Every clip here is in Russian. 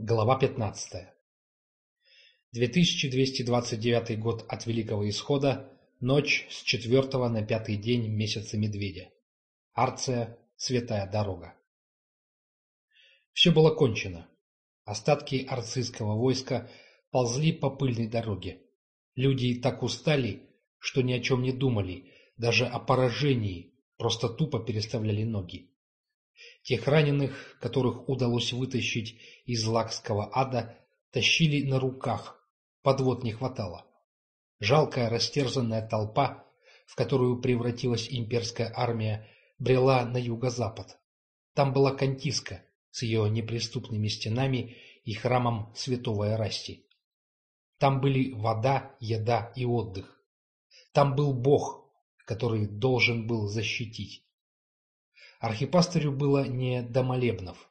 Глава 15. 2229 год от Великого Исхода, ночь с 4 на пятый день месяца Медведя. Арция, Святая Дорога. Все было кончено. Остатки арцистского войска ползли по пыльной дороге. Люди так устали, что ни о чем не думали, даже о поражении, просто тупо переставляли ноги. Тех раненых, которых удалось вытащить из лакского ада, тащили на руках, подвод не хватало. Жалкая растерзанная толпа, в которую превратилась имперская армия, брела на юго-запад. Там была Кантиска с ее неприступными стенами и храмом святого Эрасти. Там были вода, еда и отдых. Там был Бог, который должен был защитить. Архипастырю было не до молебнов.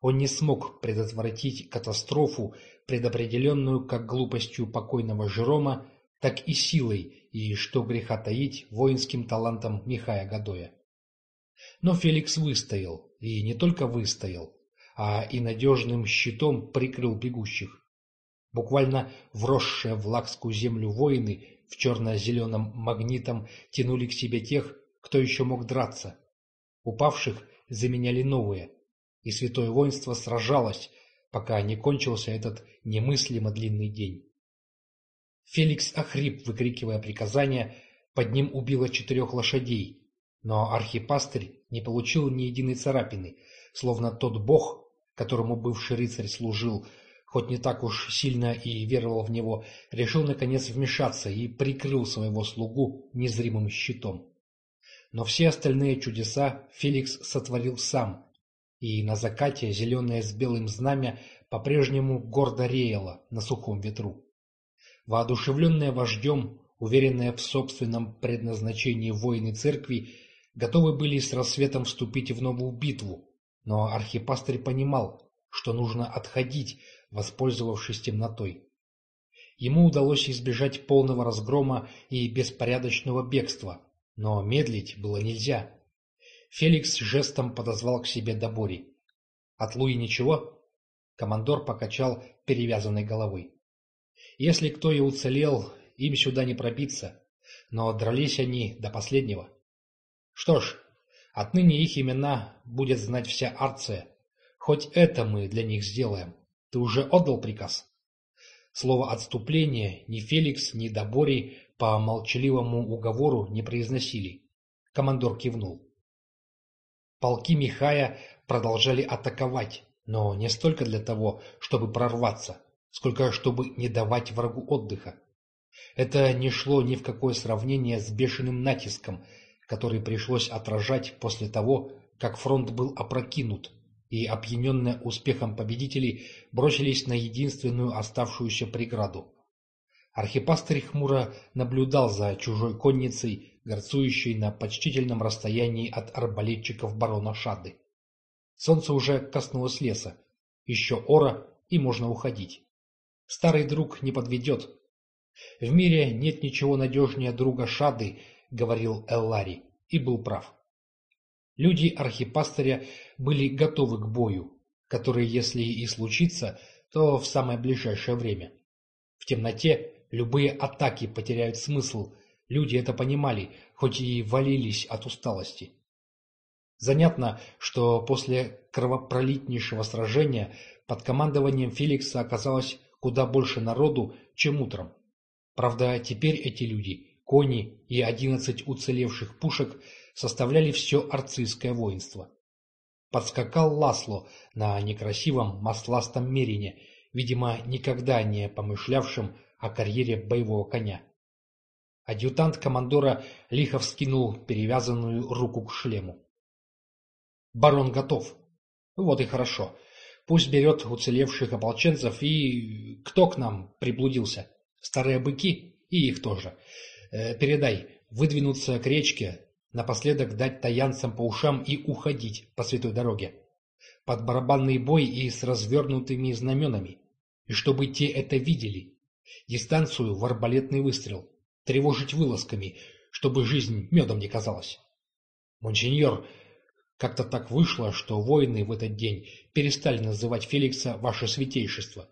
Он не смог предотвратить катастрофу, предопределенную как глупостью покойного Жерома, так и силой, и, что греха таить, воинским талантом Михая Гадоя. Но Феликс выстоял, и не только выстоял, а и надежным щитом прикрыл бегущих. Буквально вросшие в лакскую землю воины в черно-зеленом магнитом тянули к себе тех, кто еще мог драться, Упавших заменяли новые, и святое воинство сражалось, пока не кончился этот немыслимо длинный день. Феликс охрип, выкрикивая приказания, под ним убило четырех лошадей, но архипастырь не получил ни единой царапины, словно тот бог, которому бывший рыцарь служил, хоть не так уж сильно и веровал в него, решил наконец вмешаться и прикрыл своего слугу незримым щитом. Но все остальные чудеса Феликс сотворил сам, и на закате зеленое с белым знамя по-прежнему гордо реяло на сухом ветру. Воодушевленные вождем, уверенные в собственном предназначении воины церкви, готовы были с рассветом вступить в новую битву, но архипастырь понимал, что нужно отходить, воспользовавшись темнотой. Ему удалось избежать полного разгрома и беспорядочного бегства, но медлить было нельзя. Феликс жестом подозвал к себе Добори. «От Луи ничего?» Командор покачал перевязанной головой. «Если кто и уцелел, им сюда не пробиться, но дрались они до последнего. Что ж, отныне их имена будет знать вся Арция. Хоть это мы для них сделаем. Ты уже отдал приказ?» Слово «отступление» ни Феликс, ни Добори по молчаливому уговору не произносили. Командор кивнул. Полки Михая продолжали атаковать, но не столько для того, чтобы прорваться, сколько чтобы не давать врагу отдыха. Это не шло ни в какое сравнение с бешеным натиском, который пришлось отражать после того, как фронт был опрокинут, и, опьяненные успехом победителей, бросились на единственную оставшуюся преграду Архипастырь хмуро наблюдал за чужой конницей, горцующей на почтительном расстоянии от арбалетчиков барона Шады. Солнце уже коснулось леса. Еще ора, и можно уходить. Старый друг не подведет. В мире нет ничего надежнее друга Шады, говорил Эллари, и был прав. Люди архипастыря были готовы к бою, который, если и случится, то в самое ближайшее время. В темноте Любые атаки потеряют смысл. Люди это понимали, хоть и валились от усталости. Занятно, что после кровопролитнейшего сражения под командованием Феликса оказалось куда больше народу, чем утром. Правда, теперь эти люди, кони и одиннадцать уцелевших пушек составляли все арцистское воинство. Подскакал Ласло на некрасивом масластом мерине, видимо, никогда не помышлявшим о карьере боевого коня. Адъютант командора лихо вскинул перевязанную руку к шлему. «Барон готов. Вот и хорошо. Пусть берет уцелевших ополченцев и... Кто к нам приблудился? Старые быки? И их тоже. Э, передай, выдвинуться к речке, напоследок дать таянцам по ушам и уходить по святой дороге. Под барабанный бой и с развернутыми знаменами. И чтобы те это видели. Дистанцию в арбалетный выстрел. Тревожить вылазками, чтобы жизнь медом не казалась. Монсеньор, Как-то так вышло, что воины в этот день перестали называть Феликса «Ваше Святейшество».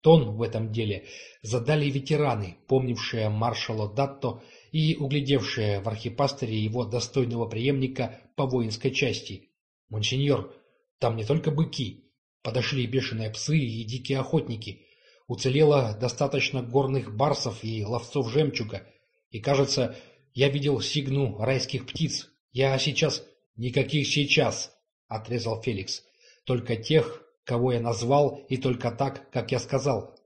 Тон в этом деле задали ветераны, помнившие маршала Датто и углядевшие в архипастере его достойного преемника по воинской части. «Монсеньор, там не только быки, подошли бешеные псы и дикие охотники. Уцелело достаточно горных барсов и ловцов жемчуга. И, кажется, я видел сигну райских птиц. Я сейчас... Никаких сейчас, — отрезал Феликс. Только тех, кого я назвал, и только так, как я сказал.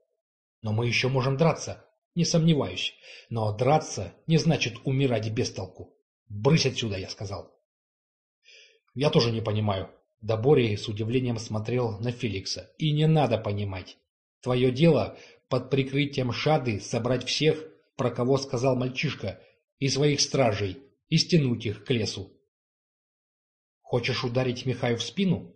Но мы еще можем драться, не сомневаюсь. Но драться не значит умирать без толку. Брысь отсюда, я сказал. Я тоже не понимаю. Добори с удивлением смотрел на Феликса. И не надо понимать. Твое дело под прикрытием шады собрать всех, про кого сказал мальчишка, и своих стражей, и стянуть их к лесу. Хочешь ударить Михаю в спину?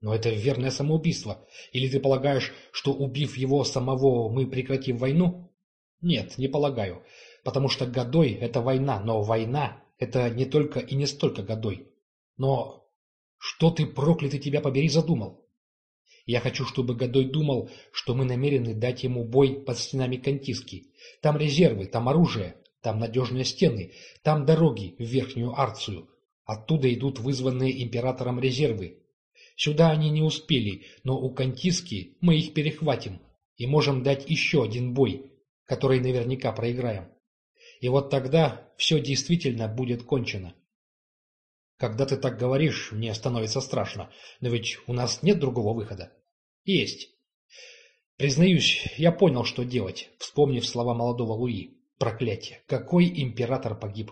Но это верное самоубийство. Или ты полагаешь, что убив его самого, мы прекратим войну? Нет, не полагаю. Потому что Годой — это война, но война — это не только и не столько Годой. Но что ты, проклятый тебя побери, задумал? Я хочу, чтобы Годой думал, что мы намерены дать ему бой под стенами Кантиски. Там резервы, там оружие, там надежные стены, там дороги в Верхнюю Арцию, Оттуда идут вызванные императором резервы. Сюда они не успели, но у Кантиски мы их перехватим и можем дать еще один бой, который наверняка проиграем. И вот тогда все действительно будет кончено. Когда ты так говоришь, мне становится страшно, но ведь у нас нет другого выхода. Есть. Признаюсь, я понял, что делать, вспомнив слова молодого Луи. Проклятие, какой император погиб?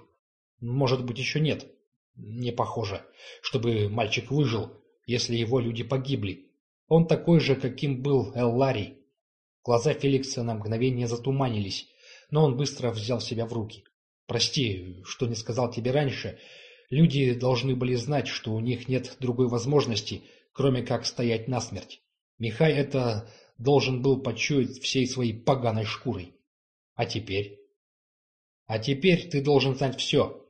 Может быть, еще нет. Не похоже, чтобы мальчик выжил, если его люди погибли. Он такой же, каким был Элларий. Глаза Феликса на мгновение затуманились, но он быстро взял себя в руки. «Прости, что не сказал тебе раньше. Люди должны были знать, что у них нет другой возможности, кроме как стоять насмерть. Михай это должен был почуять всей своей поганой шкурой. А теперь? А теперь ты должен знать все.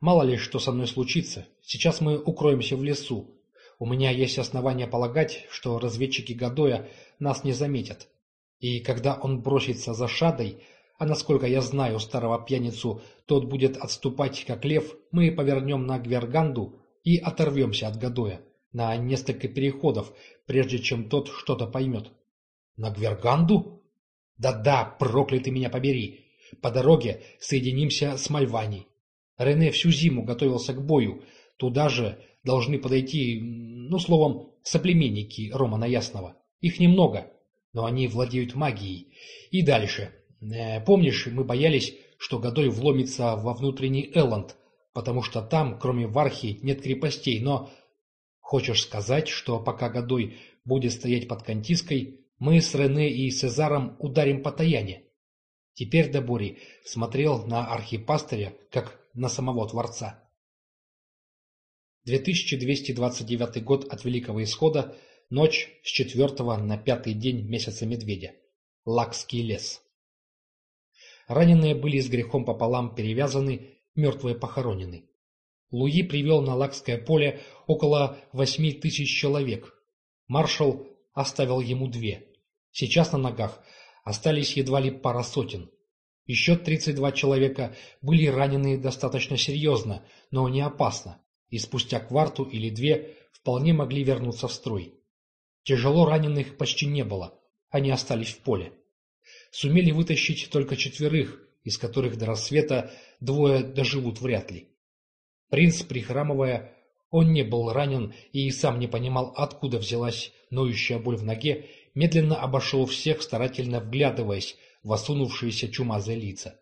Мало ли, что со мной случится. Сейчас мы укроемся в лесу. У меня есть основания полагать, что разведчики Гадоя нас не заметят. И когда он бросится за Шадой, а насколько я знаю старого пьяницу, тот будет отступать как лев, мы повернем на Гверганду и оторвемся от Гадоя на несколько переходов, прежде чем тот что-то поймет. На Гверганду? Да-да, проклятый меня побери. По дороге соединимся с Мальвани. Рене всю зиму готовился к бою. Туда же должны подойти, ну, словом, соплеменники Романа Ясного. Их немного, но они владеют магией. И дальше. Э, помнишь, мы боялись, что Годой вломится во внутренний Элланд, потому что там, кроме Вархи, нет крепостей, но... Хочешь сказать, что пока Годой будет стоять под Кантиской, мы с Рене и Сезаром ударим по Таяне? Теперь Добори смотрел на архипастыря, как на самого Творца. 2229 год от Великого Исхода, ночь с четвертого на пятый день месяца Медведя. Лакский лес. Раненые были с грехом пополам перевязаны, мертвые похоронены. Луи привел на Лакское поле около восьми тысяч человек. Маршал оставил ему две. Сейчас на ногах остались едва ли пара сотен. Еще 32 человека были ранены достаточно серьезно, но не опасно, и спустя кварту или две вполне могли вернуться в строй. Тяжело раненых почти не было, они остались в поле. Сумели вытащить только четверых, из которых до рассвета двое доживут вряд ли. Принц, прихрамывая, он не был ранен и сам не понимал, откуда взялась ноющая боль в ноге, медленно обошел всех, старательно вглядываясь, в осунувшиеся чумазые лица.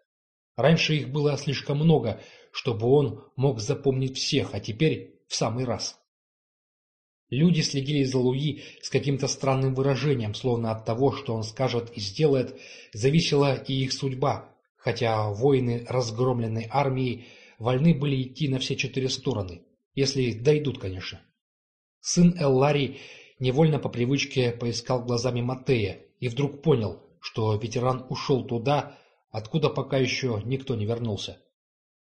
Раньше их было слишком много, чтобы он мог запомнить всех, а теперь в самый раз. Люди следили за Луи с каким-то странным выражением, словно от того, что он скажет и сделает, зависела и их судьба, хотя воины разгромленной армии вольны были идти на все четыре стороны, если дойдут, конечно. Сын Эллари невольно по привычке поискал глазами Матея и вдруг понял, что ветеран ушел туда, откуда пока еще никто не вернулся.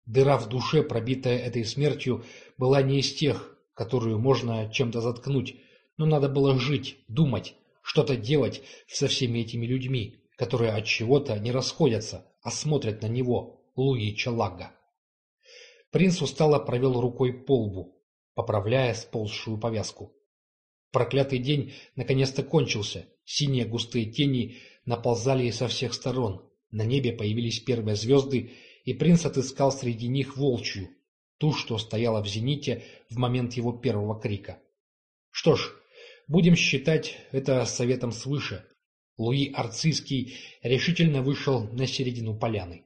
Дыра в душе, пробитая этой смертью, была не из тех, которую можно чем-то заткнуть, но надо было жить, думать, что-то делать со всеми этими людьми, которые от чего-то не расходятся, а смотрят на него, Луи Чалага. Принц устало провел рукой по лбу, поправляя сползшую повязку. Проклятый день наконец-то кончился, синие густые тени наползали со всех сторон, на небе появились первые звезды, и принц отыскал среди них волчью, ту, что стояла в зените в момент его первого крика. Что ж, будем считать это советом свыше. Луи Арцийский решительно вышел на середину поляны.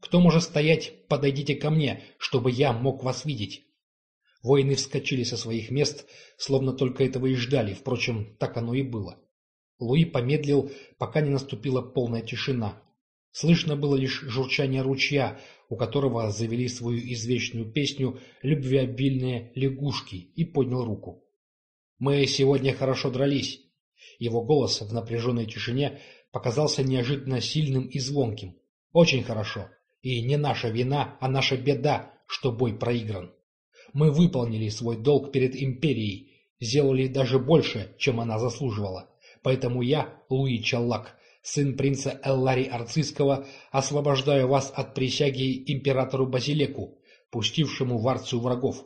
«Кто может стоять, подойдите ко мне, чтобы я мог вас видеть». Воины вскочили со своих мест, словно только этого и ждали, впрочем, так оно и было. Луи помедлил, пока не наступила полная тишина. Слышно было лишь журчание ручья, у которого завели свою извечную песню любвеобильные лягушки, и поднял руку. «Мы сегодня хорошо дрались». Его голос в напряженной тишине показался неожиданно сильным и звонким. «Очень хорошо. И не наша вина, а наша беда, что бой проигран. Мы выполнили свой долг перед империей, сделали даже больше, чем она заслуживала. Поэтому я, Луи Чаллак, сын принца Эллари Арцистского, освобождаю вас от присяги императору Базилеку, пустившему в Арцию врагов.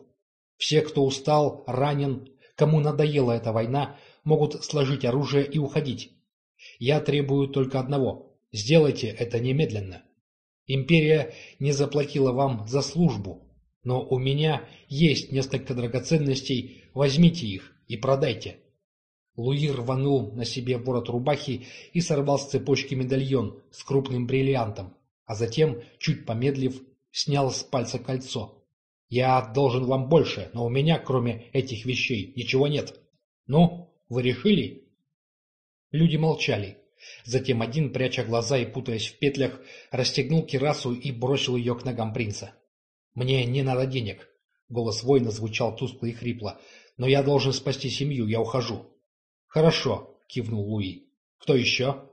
Все, кто устал, ранен, кому надоела эта война, могут сложить оружие и уходить. Я требую только одного – сделайте это немедленно. Империя не заплатила вам за службу, но у меня есть несколько драгоценностей, возьмите их и продайте. Луи рванул на себе ворот рубахи и сорвал с цепочки медальон с крупным бриллиантом, а затем, чуть помедлив, снял с пальца кольцо. «Я должен вам больше, но у меня, кроме этих вещей, ничего нет. Ну, вы решили?» Люди молчали. Затем один, пряча глаза и путаясь в петлях, расстегнул кирасу и бросил ее к ногам принца. «Мне не надо денег», — голос воина звучал тускло и хрипло, — «но я должен спасти семью, я ухожу». «Хорошо», — кивнул Луи. «Кто еще?»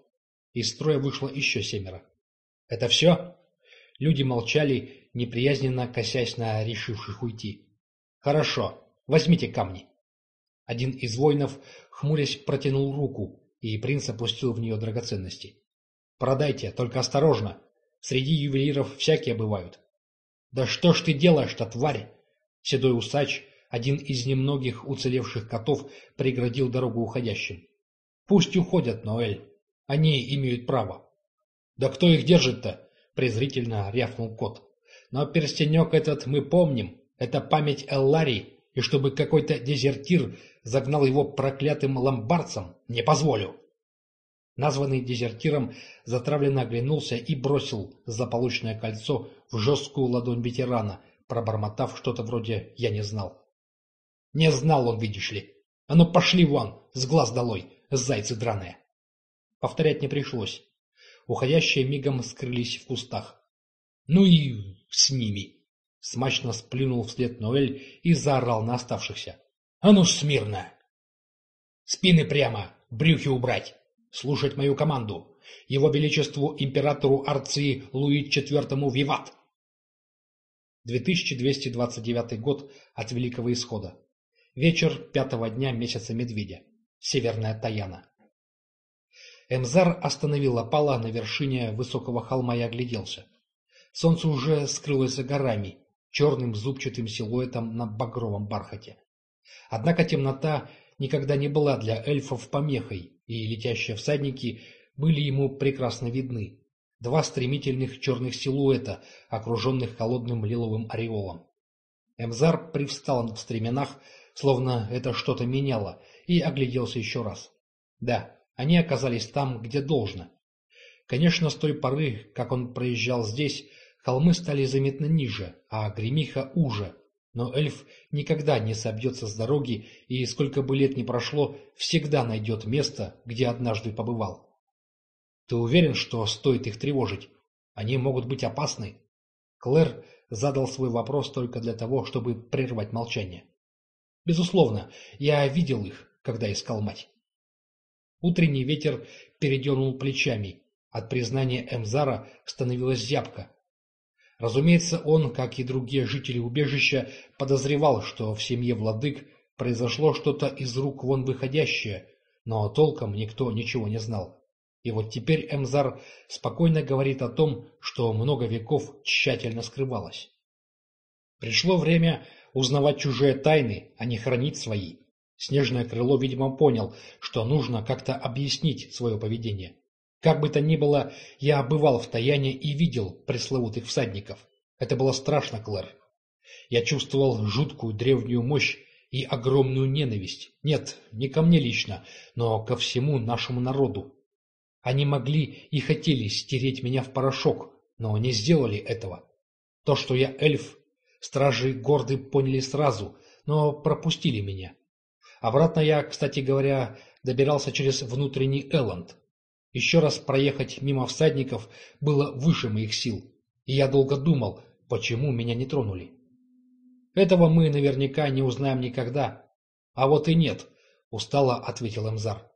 Из строя вышло еще семеро. «Это все?» Люди молчали, неприязненно косясь на решивших уйти. «Хорошо, возьмите камни». Один из воинов, хмурясь, протянул руку, и принц опустил в нее драгоценности. «Продайте, только осторожно. Среди ювелиров всякие бывают». «Да что ж ты делаешь-то, тварь?» Седой усач один из немногих уцелевших котов преградил дорогу уходящим. «Пусть уходят, Ноэль. Они имеют право». «Да кто их держит-то?» — презрительно рявкнул кот. «Но перстенек этот мы помним. Это память Эллари, и чтобы какой-то дезертир загнал его проклятым ломбардцам, не позволю». Названный дезертиром затравленно оглянулся и бросил заполученное кольцо в жесткую ладонь ветерана, пробормотав что-то вроде «я не знал». Не знал он, видишь ли. А ну пошли вон, с глаз долой, зайцы драные. Повторять не пришлось. Уходящие мигом скрылись в кустах. Ну и с ними. Смачно сплюнул вслед Ноэль и заорал на оставшихся. А ну смирно! Спины прямо, брюхи убрать. Слушать мою команду. Его Величеству императору Арции Луи IV Виват! 2229 год от Великого Исхода. Вечер пятого дня месяца Медведя. Северная Таяна. Эмзар остановил опала на вершине высокого холма и огляделся. Солнце уже скрылось за горами, черным зубчатым силуэтом на багровом бархате. Однако темнота никогда не была для эльфов помехой, и летящие всадники были ему прекрасно видны. Два стремительных черных силуэта, окруженных холодным лиловым ореолом. Эмзар привстал в стременах, словно это что-то меняло, и огляделся еще раз. Да, они оказались там, где должно. Конечно, с той поры, как он проезжал здесь, холмы стали заметно ниже, а гремиха уже, но эльф никогда не собьется с дороги и, сколько бы лет ни прошло, всегда найдет место, где однажды побывал. Ты уверен, что стоит их тревожить? Они могут быть опасны? Клэр задал свой вопрос только для того, чтобы прервать молчание. Безусловно, я видел их, когда искал мать. Утренний ветер передернул плечами. От признания Эмзара становилась зябко. Разумеется, он, как и другие жители убежища, подозревал, что в семье владык произошло что-то из рук вон выходящее, но толком никто ничего не знал. И вот теперь Эмзар спокойно говорит о том, что много веков тщательно скрывалось. Пришло время узнавать чужие тайны, а не хранить свои. Снежное крыло, видимо, понял, что нужно как-то объяснить свое поведение. Как бы то ни было, я бывал в Таяне и видел пресловутых всадников. Это было страшно, Клэр. Я чувствовал жуткую древнюю мощь и огромную ненависть. Нет, не ко мне лично, но ко всему нашему народу. Они могли и хотели стереть меня в порошок, но не сделали этого. То, что я эльф, стражи горды поняли сразу, но пропустили меня. Обратно я, кстати говоря, добирался через внутренний Элланд. Еще раз проехать мимо всадников было выше моих сил, и я долго думал, почему меня не тронули. Этого мы наверняка не узнаем никогда. А вот и нет, устало ответил Эмзар.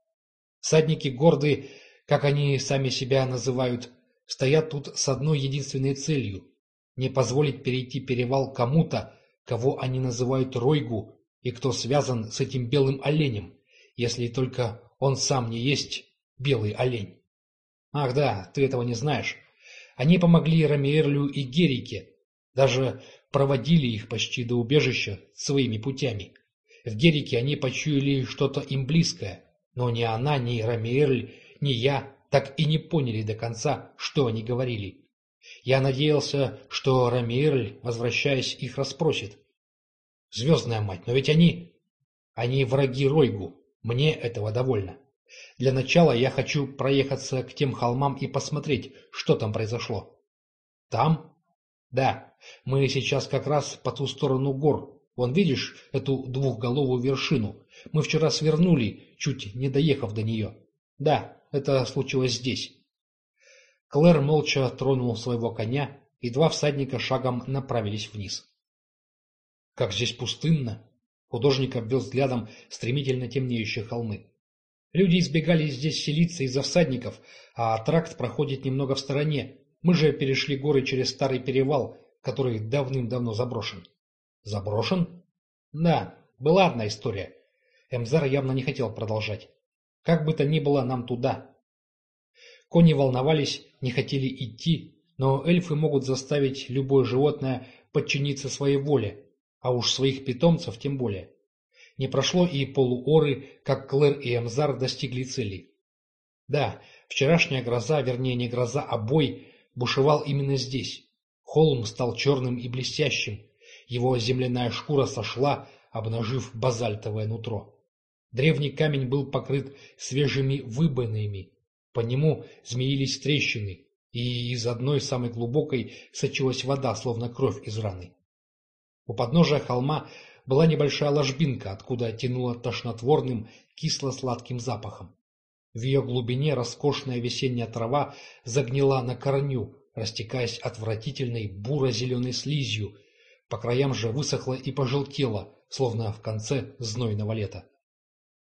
Всадники горды, как они сами себя называют, стоят тут с одной единственной целью – не позволить перейти перевал кому-то, кого они называют Ройгу, и кто связан с этим белым оленем, если только он сам не есть белый олень. Ах да, ты этого не знаешь. Они помогли Рамиерлю и Герике, даже проводили их почти до убежища своими путями. В Герике они почуяли что-то им близкое, но ни она, ни Рамиерль, ни я так и не поняли до конца, что они говорили. Я надеялся, что Рамиерль, возвращаясь, их расспросит. Звездная мать, но ведь они... Они враги Ройгу. Мне этого довольно. Для начала я хочу проехаться к тем холмам и посмотреть, что там произошло. Там? Да, мы сейчас как раз по ту сторону гор. Вон, видишь эту двухголовую вершину? Мы вчера свернули, чуть не доехав до нее. Да, это случилось здесь. Клэр молча тронул своего коня, и два всадника шагом направились вниз. Как здесь пустынно! Художник обвел взглядом стремительно темнеющие холмы. Люди избегали здесь селиться из-за всадников, а тракт проходит немного в стороне. Мы же перешли горы через старый перевал, который давным-давно заброшен. Заброшен? Да, была одна история. Эмзар явно не хотел продолжать. Как бы то ни было, нам туда. Кони волновались, не хотели идти, но эльфы могут заставить любое животное подчиниться своей воле, а уж своих питомцев тем более. Не прошло и полуоры, как Клэр и Эмзар достигли цели. Да, вчерашняя гроза, вернее не гроза, а бой, бушевал именно здесь. Холм стал черным и блестящим, его земляная шкура сошла, обнажив базальтовое нутро. Древний камень был покрыт свежими выбоинами, по нему змеились трещины, и из одной самой глубокой сочилась вода, словно кровь из раны. У подножия холма была небольшая ложбинка, откуда тянуло тошнотворным, кисло-сладким запахом. В ее глубине роскошная весенняя трава загнила на корню, растекаясь отвратительной буро-зеленой слизью, по краям же высохла и пожелтела, словно в конце знойного лета.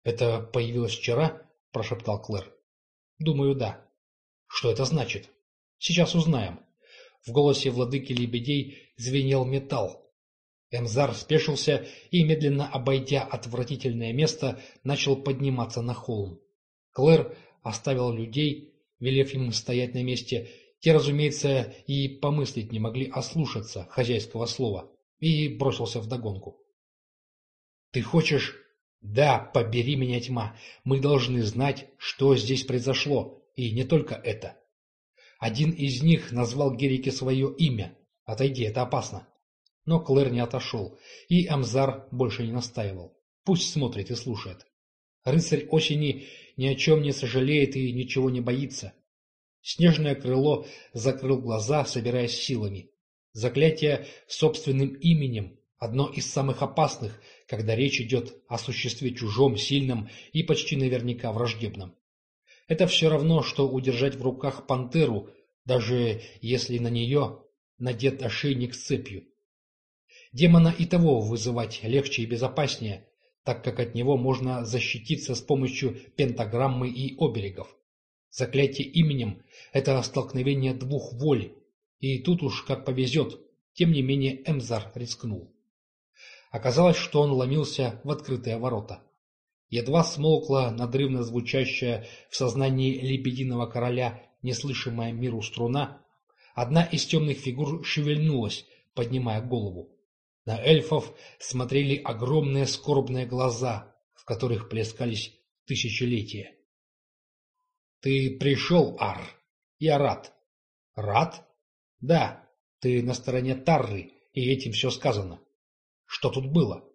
«Это появилось вчера?» – прошептал Клэр. «Думаю, да». «Что это значит?» «Сейчас узнаем». В голосе владыки лебедей звенел металл, Эмзар спешился и, медленно обойдя отвратительное место, начал подниматься на холм. Клэр оставил людей, велев им стоять на месте. Те, разумеется, и помыслить не могли ослушаться хозяйского слова, и бросился вдогонку. «Ты хочешь...» «Да, побери меня, тьма. Мы должны знать, что здесь произошло, и не только это». Один из них назвал Герике свое имя. Отойди, это опасно. Но Клэр не отошел, и Амзар больше не настаивал. Пусть смотрит и слушает. Рыцарь осени ни о чем не сожалеет и ничего не боится. Снежное крыло закрыл глаза, собираясь силами. Заклятие собственным именем – одно из самых опасных, когда речь идет о существе чужом, сильном и почти наверняка враждебном. Это все равно, что удержать в руках пантеру, даже если на нее надет ошейник с цепью. Демона и того вызывать легче и безопаснее, так как от него можно защититься с помощью пентаграммы и оберегов. Заклятие именем – это столкновение двух воль, И тут уж как повезет, тем не менее Эмзар рискнул. Оказалось, что он ломился в открытые ворота. Едва смолкла надрывно звучащая в сознании лебединого короля неслышимая миру струна, одна из темных фигур шевельнулась, поднимая голову. На эльфов смотрели огромные скорбные глаза, в которых плескались тысячелетия. «Ты пришел, Ар. Я рад». «Рад?» «Да, ты на стороне Тарры, и этим все сказано. Что тут было?»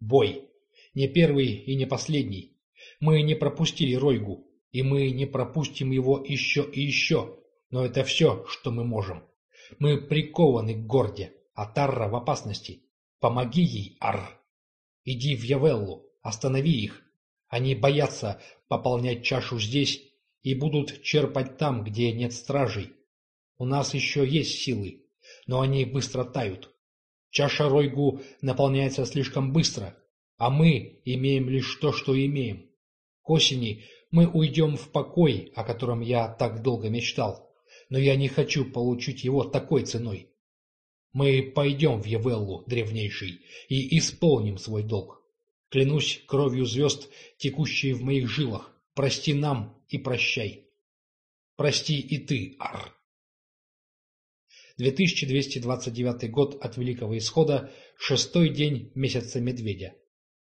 «Бой. Не первый и не последний. Мы не пропустили Ройгу, и мы не пропустим его еще и еще, но это все, что мы можем. Мы прикованы к Горде, а Тарра в опасности. Помоги ей, Ар. Иди в Явеллу, останови их. Они боятся пополнять чашу здесь и будут черпать там, где нет стражей. У нас еще есть силы, но они быстро тают. Чаша Ройгу наполняется слишком быстро, а мы имеем лишь то, что имеем. К осени мы уйдем в покой, о котором я так долго мечтал, но я не хочу получить его такой ценой. Мы пойдем в Евеллу, древнейший, и исполним свой долг. Клянусь кровью звезд, текущей в моих жилах, прости нам и прощай. Прости и ты, Ар. 2229 год от Великого Исхода, шестой день месяца Медведя.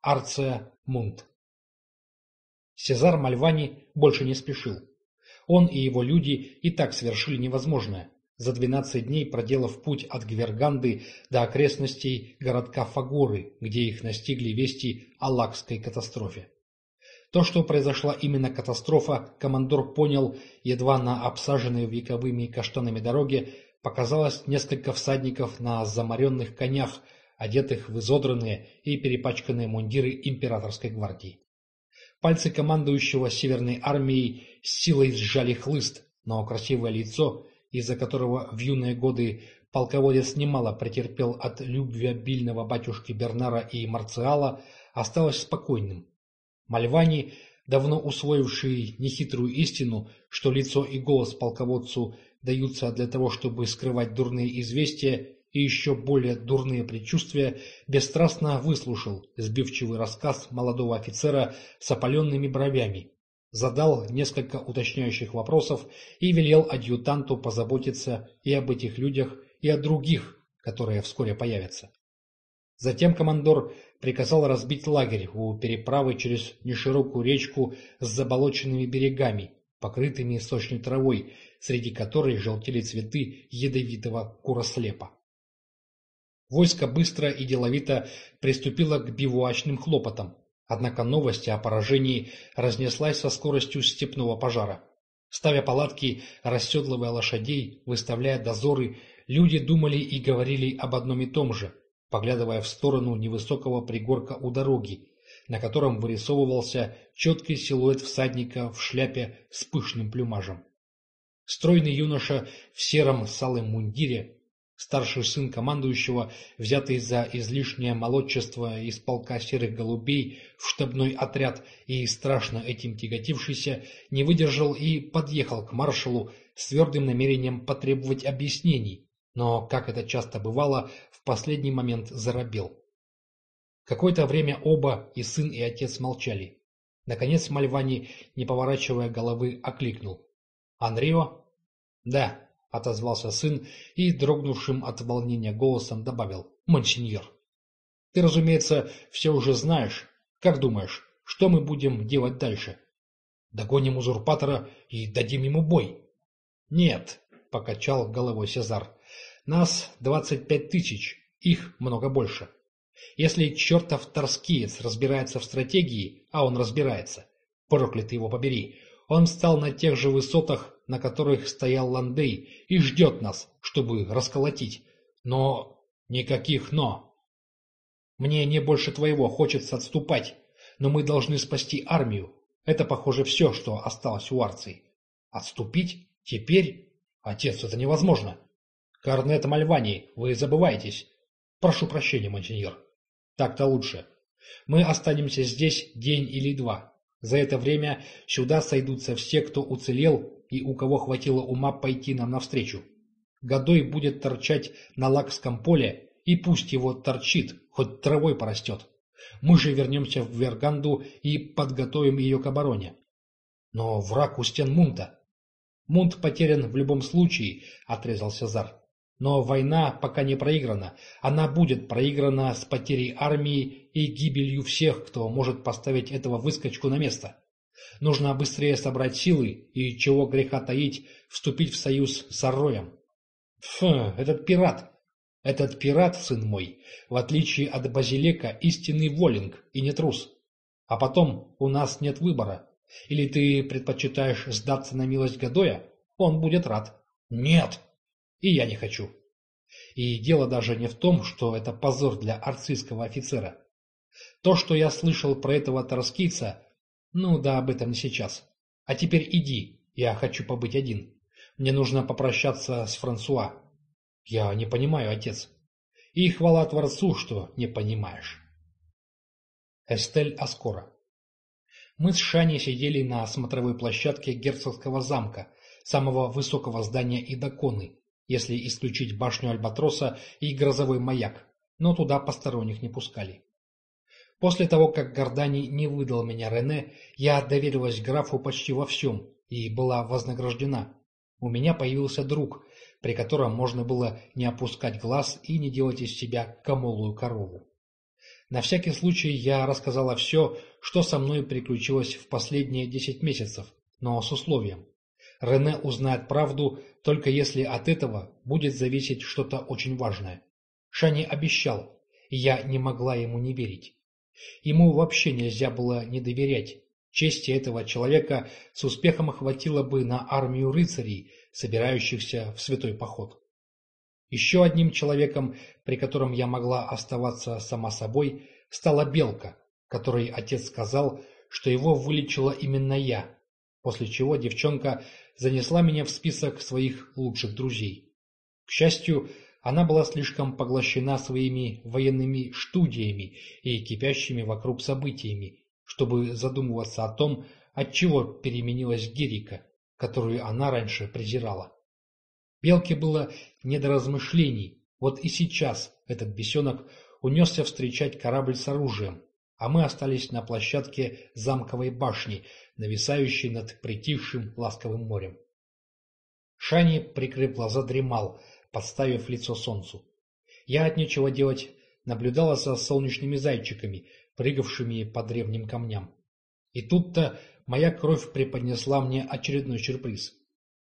Арция Мунт. Сезар Мальвани больше не спешил. Он и его люди и так совершили невозможное, за двенадцать дней проделав путь от Гверганды до окрестностей городка Фагоры, где их настигли вести о Лакской катастрофе. То, что произошла именно катастрофа, командор понял, едва на обсаженной вековыми каштанами дороге показалось несколько всадников на замаренных конях, одетых в изодранные и перепачканные мундиры императорской гвардии. Пальцы командующего Северной армией с силой сжали хлыст, но красивое лицо, из-за которого в юные годы полководец немало претерпел от любвеобильного батюшки Бернара и Марциала, осталось спокойным. Мальвани, давно усвоивший нехитрую истину, что лицо и голос полководцу даются для того, чтобы скрывать дурные известия, и еще более дурные предчувствия, бесстрастно выслушал сбивчивый рассказ молодого офицера с опаленными бровями, задал несколько уточняющих вопросов и велел адъютанту позаботиться и об этих людях, и о других, которые вскоре появятся. Затем командор приказал разбить лагерь у переправы через неширокую речку с заболоченными берегами, покрытыми сочной травой, среди которой желтели цветы ядовитого курослепа. Войско быстро и деловито приступило к бивуачным хлопотам, однако новость о поражении разнеслась со скоростью степного пожара. Ставя палатки, расседлывая лошадей, выставляя дозоры, люди думали и говорили об одном и том же, поглядывая в сторону невысокого пригорка у дороги, на котором вырисовывался четкий силуэт всадника в шляпе с пышным плюмажем. Стройный юноша в сером салом мундире Старший сын командующего, взятый за излишнее молодчество из полка серых голубей в штабной отряд и страшно этим тяготившийся, не выдержал и подъехал к маршалу с твердым намерением потребовать объяснений, но, как это часто бывало, в последний момент заробел. Какое-то время оба, и сын, и отец молчали. Наконец Мальвани, не поворачивая головы, окликнул. «Анрио?» «Да», — отозвался сын и, дрогнувшим от волнения голосом, добавил «Монсеньор». «Ты, разумеется, все уже знаешь. Как думаешь, что мы будем делать дальше?» «Догоним узурпатора и дадим ему бой». «Нет», — покачал головой Сезар, — «нас двадцать пять тысяч, их много больше. Если чертов торскиец разбирается в стратегии, а он разбирается, проклятый его побери, он встал на тех же высотах, на которых стоял Ландей, и ждет нас, чтобы расколотить. Но никаких «но». Мне не больше твоего хочется отступать, но мы должны спасти армию. Это, похоже, все, что осталось у Арции. Отступить? Теперь? Отец, это невозможно. Корнет Мальвани, вы забываетесь. Прошу прощения, монсеньор. Так-то лучше. Мы останемся здесь день или два. За это время сюда сойдутся все, кто уцелел и у кого хватило ума пойти нам навстречу. Годой будет торчать на лакском поле, и пусть его торчит, хоть травой порастет. Мы же вернемся в Верганду и подготовим ее к обороне. Но враг у стен Мунта. Мунт потерян в любом случае, отрезал Сезар. Но война пока не проиграна. Она будет проиграна с потерей армии и гибелью всех, кто может поставить этого выскочку на место. Нужно быстрее собрать силы и, чего греха таить, вступить в союз с Арроем. Фу, этот пират. Этот пират, сын мой, в отличие от Базилека, истинный волинг и не трус. А потом у нас нет выбора. Или ты предпочитаешь сдаться на милость Гадоя? Он будет рад. Нет. И я не хочу. И дело даже не в том, что это позор для арцистского офицера. То, что я слышал про этого тараскийца, ну да, об этом сейчас. А теперь иди, я хочу побыть один. Мне нужно попрощаться с Франсуа. Я не понимаю, отец. И хвала Творцу, что не понимаешь. Эстель Аскора Мы с Шаней сидели на смотровой площадке герцогского замка, самого высокого здания Идаконы, если исключить башню Альбатроса и грозовой маяк, но туда посторонних не пускали. После того, как Гордани не выдал меня Рене, я доверилась графу почти во всем и была вознаграждена. У меня появился друг, при котором можно было не опускать глаз и не делать из себя комолую корову. На всякий случай я рассказала все, что со мной приключилось в последние десять месяцев, но с условием. Рене узнает правду, только если от этого будет зависеть что-то очень важное. Шани обещал, и я не могла ему не верить. Ему вообще нельзя было не доверять. Чести этого человека с успехом хватило бы на армию рыцарей, собирающихся в святой поход. Еще одним человеком, при котором я могла оставаться сама собой, стала Белка, которой отец сказал, что его вылечила именно я, после чего девчонка занесла меня в список своих лучших друзей. К счастью, она была слишком поглощена своими военными студиями и кипящими вокруг событиями, чтобы задумываться о том, отчего переменилась Герика, которую она раньше презирала. Белке было не до размышлений, вот и сейчас этот бесенок унесся встречать корабль с оружием, а мы остались на площадке замковой башни, нависающей над притихшим ласковым морем. Шани, прикрыв глаза, дремал, подставив лицо солнцу. Я от нечего делать наблюдала за солнечными зайчиками, прыгавшими по древним камням. И тут-то моя кровь преподнесла мне очередной сюрприз.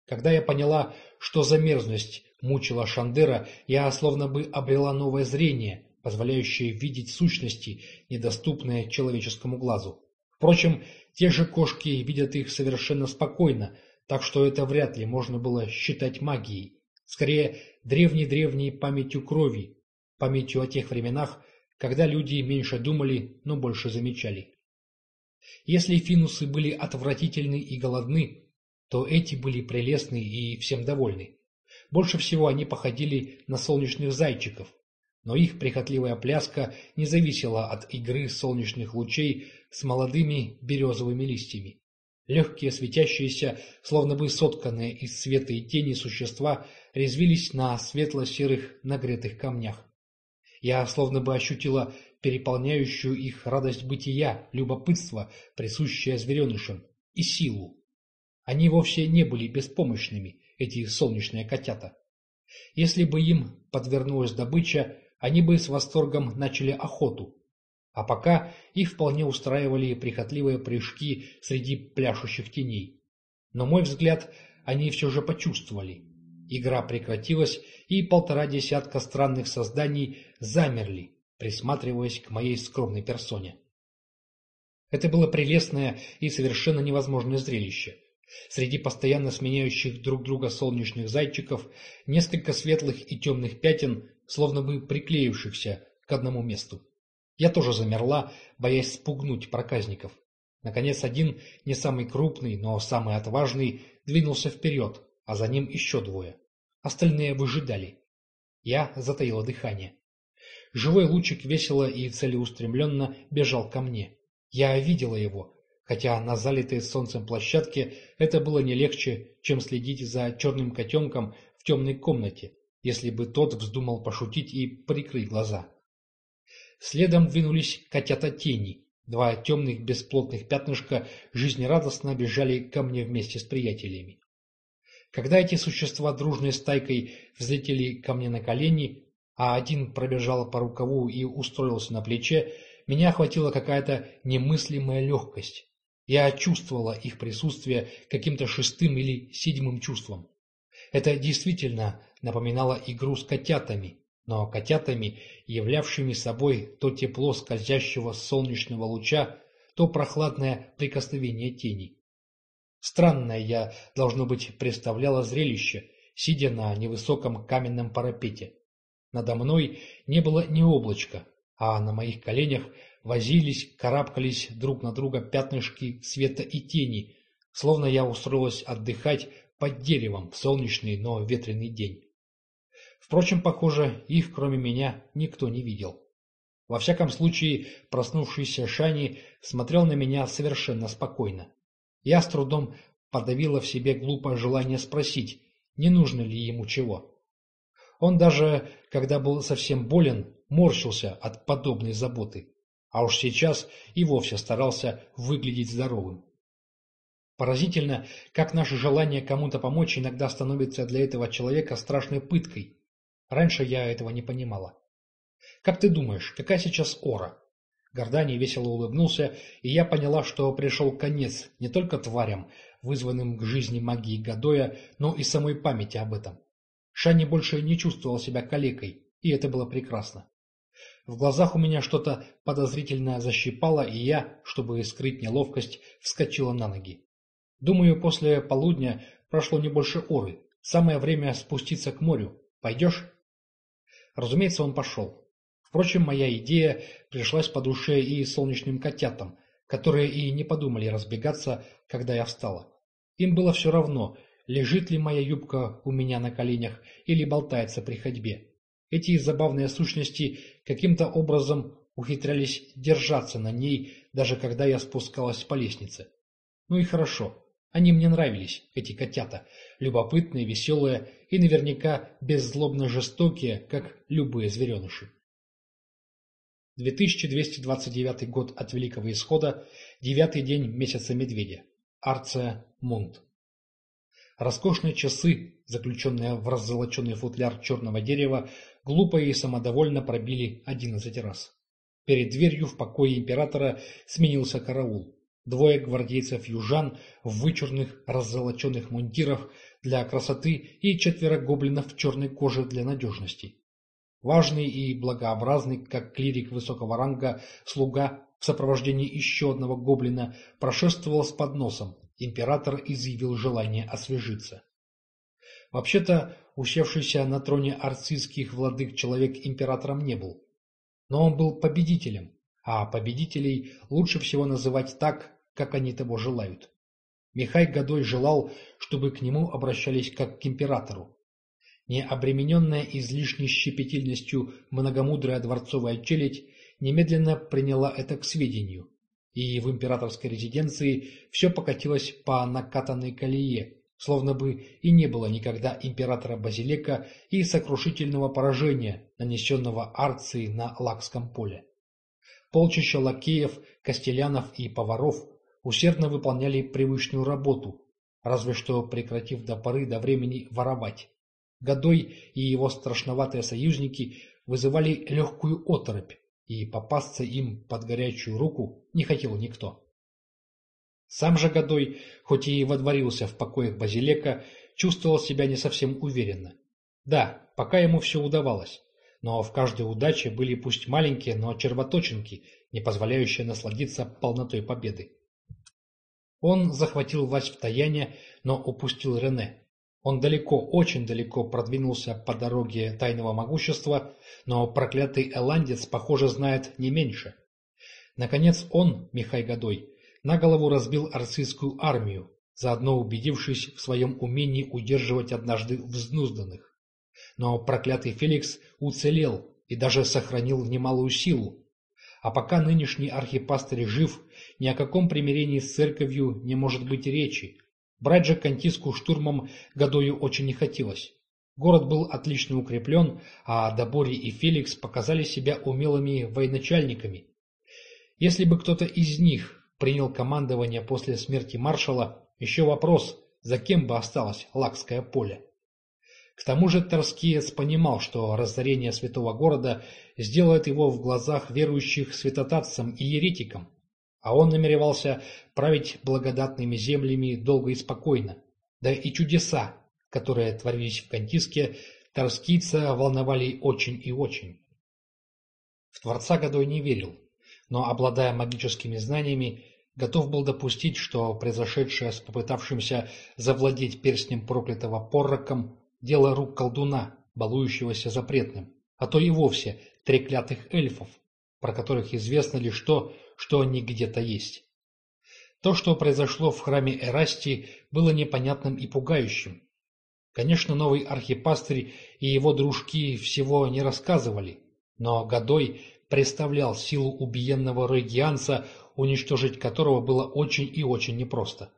Когда я поняла, что замерзность мучила Шандера, я словно бы обрела новое зрение, позволяющее видеть сущности, недоступные человеческому глазу. Впрочем, те же кошки видят их совершенно спокойно, так что это вряд ли можно было считать магией. Скорее, древней-древней памятью крови, памятью о тех временах, когда люди меньше думали, но больше замечали. Если финусы были отвратительны и голодны, то эти были прелестны и всем довольны. Больше всего они походили на солнечных зайчиков, но их прихотливая пляска не зависела от игры солнечных лучей с молодыми березовыми листьями. Легкие, светящиеся, словно бы сотканные из света и тени существа, резвились на светло-серых нагретых камнях. Я словно бы ощутила переполняющую их радость бытия, любопытство, присущее зверенышам, и силу. Они вовсе не были беспомощными, эти солнечные котята. Если бы им подвернулась добыча, они бы с восторгом начали охоту. А пока их вполне устраивали прихотливые прыжки среди пляшущих теней. Но мой взгляд они все же почувствовали. Игра прекратилась, и полтора десятка странных созданий замерли, присматриваясь к моей скромной персоне. Это было прелестное и совершенно невозможное зрелище. Среди постоянно сменяющих друг друга солнечных зайчиков несколько светлых и темных пятен, словно бы приклеившихся к одному месту. Я тоже замерла, боясь спугнуть проказников. Наконец один, не самый крупный, но самый отважный, двинулся вперед, а за ним еще двое. Остальные выжидали. Я затаила дыхание. Живой лучик весело и целеустремленно бежал ко мне. Я видела его, хотя на залитой солнцем площадке это было не легче, чем следить за черным котенком в темной комнате, если бы тот вздумал пошутить и прикрыть глаза. Следом двинулись котята-тени. Два темных бесплотных пятнышка жизнерадостно бежали ко мне вместе с приятелями. Когда эти существа дружной стайкой взлетели ко мне на колени, а один пробежал по рукаву и устроился на плече, меня охватила какая-то немыслимая легкость. Я чувствовала их присутствие каким-то шестым или седьмым чувством. Это действительно напоминало игру с котятами, но котятами, являвшими собой то тепло скользящего солнечного луча, то прохладное прикосновение тени. Странное я, должно быть, представляла зрелище, сидя на невысоком каменном парапете. Надо мной не было ни облачка, а на моих коленях возились, карабкались друг на друга пятнышки света и тени, словно я устроилась отдыхать под деревом в солнечный, но ветреный день. Впрочем, похоже, их, кроме меня, никто не видел. Во всяком случае, проснувшийся Шани смотрел на меня совершенно спокойно. Я с трудом подавила в себе глупое желание спросить, не нужно ли ему чего. Он даже, когда был совсем болен, морщился от подобной заботы, а уж сейчас и вовсе старался выглядеть здоровым. Поразительно, как наше желание кому-то помочь иногда становится для этого человека страшной пыткой. Раньше я этого не понимала. Как ты думаешь, какая сейчас ора? Гордани весело улыбнулся, и я поняла, что пришел конец не только тварям, вызванным к жизни магии Гадоя, но и самой памяти об этом. Шани больше не чувствовал себя калекой, и это было прекрасно. В глазах у меня что-то подозрительно защипало, и я, чтобы скрыть неловкость, вскочила на ноги. Думаю, после полудня прошло не больше оры. Самое время спуститься к морю. Пойдешь? Разумеется, он пошел. Впрочем, моя идея пришлась по душе и солнечным котятам, которые и не подумали разбегаться, когда я встала. Им было все равно, лежит ли моя юбка у меня на коленях или болтается при ходьбе. Эти забавные сущности каким-то образом ухитрялись держаться на ней, даже когда я спускалась по лестнице. Ну и хорошо. Они мне нравились, эти котята, любопытные, веселые и наверняка беззлобно жестокие, как любые звереныши. 2229 год от Великого Исхода, девятый день месяца Медведя. Арция Мунт. Роскошные часы, заключенные в раззолоченный футляр черного дерева, глупо и самодовольно пробили одиннадцать раз. Перед дверью в покое императора сменился караул. Двое гвардейцев-южан в вычурных раззолоченных мундирах для красоты и четверо гоблинов в черной коже для надежности. Важный и благообразный, как клирик высокого ранга, слуга в сопровождении еще одного гоблина прошествовал с подносом. Император изъявил желание освежиться. Вообще-то, усевшийся на троне арцистских владык человек императором не был. Но он был победителем, а победителей лучше всего называть так, как они того желают. Михай Годой желал, чтобы к нему обращались как к императору. Не обремененная излишней щепетильностью многомудрая дворцовая челядь немедленно приняла это к сведению, и в императорской резиденции все покатилось по накатанной колее, словно бы и не было никогда императора Базилека и сокрушительного поражения, нанесенного Арции на Лакском поле. Полчища лакеев, костелянов и поваров усердно выполняли привычную работу, разве что прекратив до поры до времени воровать. Годой и его страшноватые союзники вызывали легкую оторопь, и попасться им под горячую руку не хотел никто. Сам же Годой, хоть и водворился в покоях Базилека, чувствовал себя не совсем уверенно. Да, пока ему все удавалось но в каждой удаче были пусть маленькие, но червоточинки, не позволяющие насладиться полнотой победы. Он захватил власть в Таяне, но упустил Рене. Он далеко, очень далеко продвинулся по дороге тайного могущества, но проклятый эландец, похоже, знает не меньше. Наконец он, Михай Годой, на голову разбил арцистскую армию, заодно убедившись в своем умении удерживать однажды взнузданных. Но проклятый Феликс уцелел и даже сохранил немалую силу. А пока нынешний архипастырь жив, ни о каком примирении с церковью не может быть речи. Брать же Кантиску штурмом Гадою очень не хотелось. Город был отлично укреплен, а Добори и Феликс показали себя умелыми военачальниками. Если бы кто-то из них принял командование после смерти маршала, еще вопрос, за кем бы осталось Лакское поле. К тому же Торскиец понимал, что разорение святого города сделает его в глазах верующих святотатцем и еретиком, а он намеревался править благодатными землями долго и спокойно. Да и чудеса, которые творились в Кантиске, торскийца волновали очень и очень. В Творца Годой не верил, но, обладая магическими знаниями, готов был допустить, что произошедшее с попытавшимся завладеть перстнем проклятого порроком дело рук колдуна, балующегося запретным, а то и вовсе треклятых эльфов, про которых известно лишь то, что они где-то есть. То, что произошло в храме Эрасти, было непонятным и пугающим. Конечно, новый архипастырь и его дружки всего не рассказывали, но Годой представлял силу убиенного рейгианца, уничтожить которого было очень и очень непросто.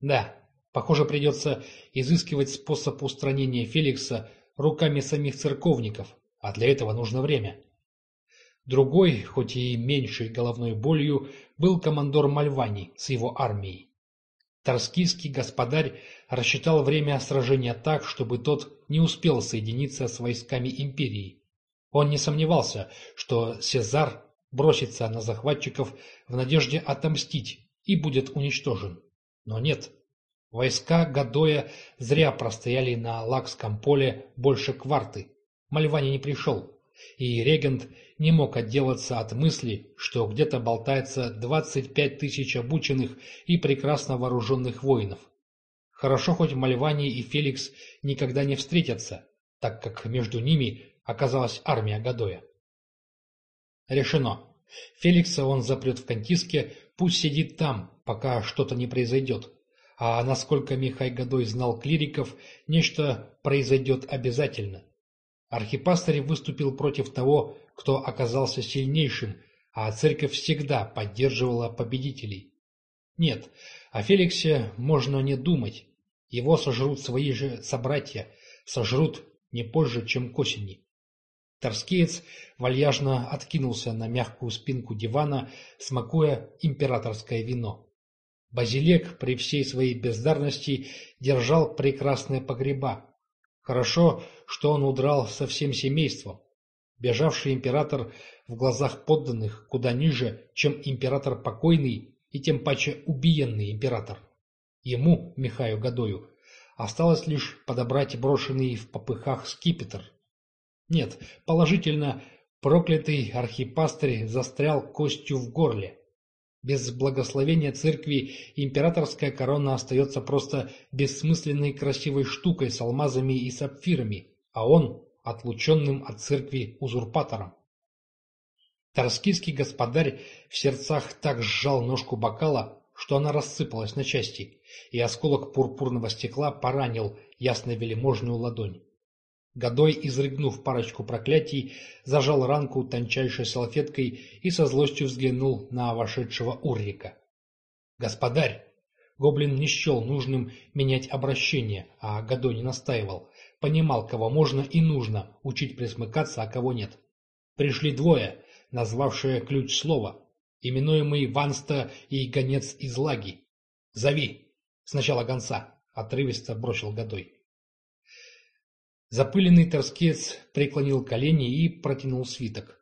Да, похоже, придется изыскивать способ устранения Феликса руками самих церковников, а для этого нужно время. Другой, хоть и меньшей головной болью, был командор Мальвани с его армией. Торскийский господарь рассчитал время сражения так, чтобы тот не успел соединиться с войсками империи. Он не сомневался, что Сезар бросится на захватчиков в надежде отомстить и будет уничтожен. Но нет. Войска Гадоя зря простояли на Лакском поле больше кварты. Мальвани не пришел и регент не мог отделаться от мысли, что где-то болтается 25 тысяч обученных и прекрасно вооруженных воинов. Хорошо хоть Мальвани и Феликс никогда не встретятся, так как между ними оказалась армия Гадоя. Решено. Феликса он запрет в Кантиске, пусть сидит там, пока что-то не произойдет. А насколько Михай Гадой знал клириков, нечто произойдет обязательно. Архипастырь выступил против того, кто оказался сильнейшим, а церковь всегда поддерживала победителей. Нет, о Феликсе можно не думать. Его сожрут свои же собратья, сожрут не позже, чем к осени. Торскеец вальяжно откинулся на мягкую спинку дивана, смакуя императорское вино. Базилек при всей своей бездарности держал прекрасные погреба, Хорошо, что он удрал со всем семейством. Бежавший император в глазах подданных куда ниже, чем император покойный и тем паче убиенный император. Ему, Михаю Гадою, осталось лишь подобрать брошенный в попыхах скипетр. Нет, положительно, проклятый архипастырь застрял костью в горле. Без благословения церкви императорская корона остается просто бессмысленной красивой штукой с алмазами и сапфирами, а он – отлученным от церкви узурпатором. Торскийский господарь в сердцах так сжал ножку бокала, что она рассыпалась на части, и осколок пурпурного стекла поранил ясно-велиможную ладонь. Годой, изрыгнув парочку проклятий, зажал ранку тончайшей салфеткой и со злостью взглянул на вошедшего Уррика. «Господарь!» Гоблин не счел нужным менять обращение, а Годой не настаивал. Понимал, кого можно и нужно учить присмыкаться, а кого нет. Пришли двое, назвавшие ключ слова, именуемый Ванста и гонец из Лаги. «Зови!» «Сначала гонца», — отрывисто бросил Годой. Запыленный торскец преклонил колени и протянул свиток.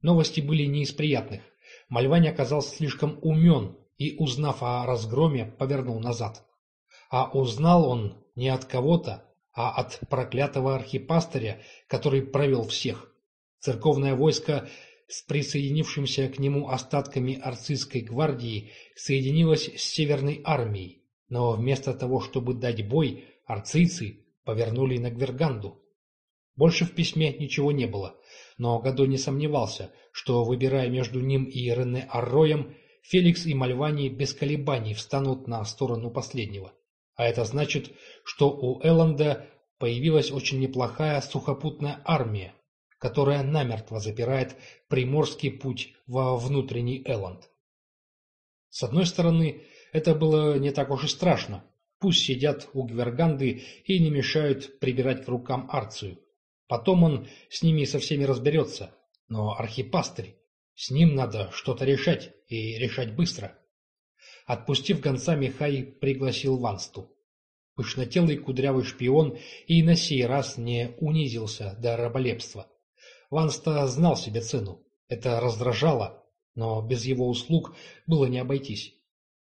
Новости были не из приятных. Мальвань оказался слишком умен и, узнав о разгроме, повернул назад. А узнал он не от кого-то, а от проклятого архипастыря, который провел всех. Церковное войско с присоединившимся к нему остатками арцистской гвардии соединилось с Северной армией, но вместо того, чтобы дать бой, арцийцы повернули на Гверганду. Больше в письме ничего не было, но Гадо не сомневался, что, выбирая между ним и Рене Арроем, Феликс и Мальвани без колебаний встанут на сторону последнего. А это значит, что у Элланда появилась очень неплохая сухопутная армия, которая намертво запирает приморский путь во внутренний Элланд. С одной стороны, это было не так уж и страшно. Пусть сидят у Гверганды и не мешают прибирать к рукам Арцию. Потом он с ними со всеми разберется. Но архипастырь, с ним надо что-то решать, и решать быстро. Отпустив гонца, Михай пригласил Вансту. Пышнотелый кудрявый шпион и на сей раз не унизился до раболепства. Ванста знал себе цену. Это раздражало, но без его услуг было не обойтись.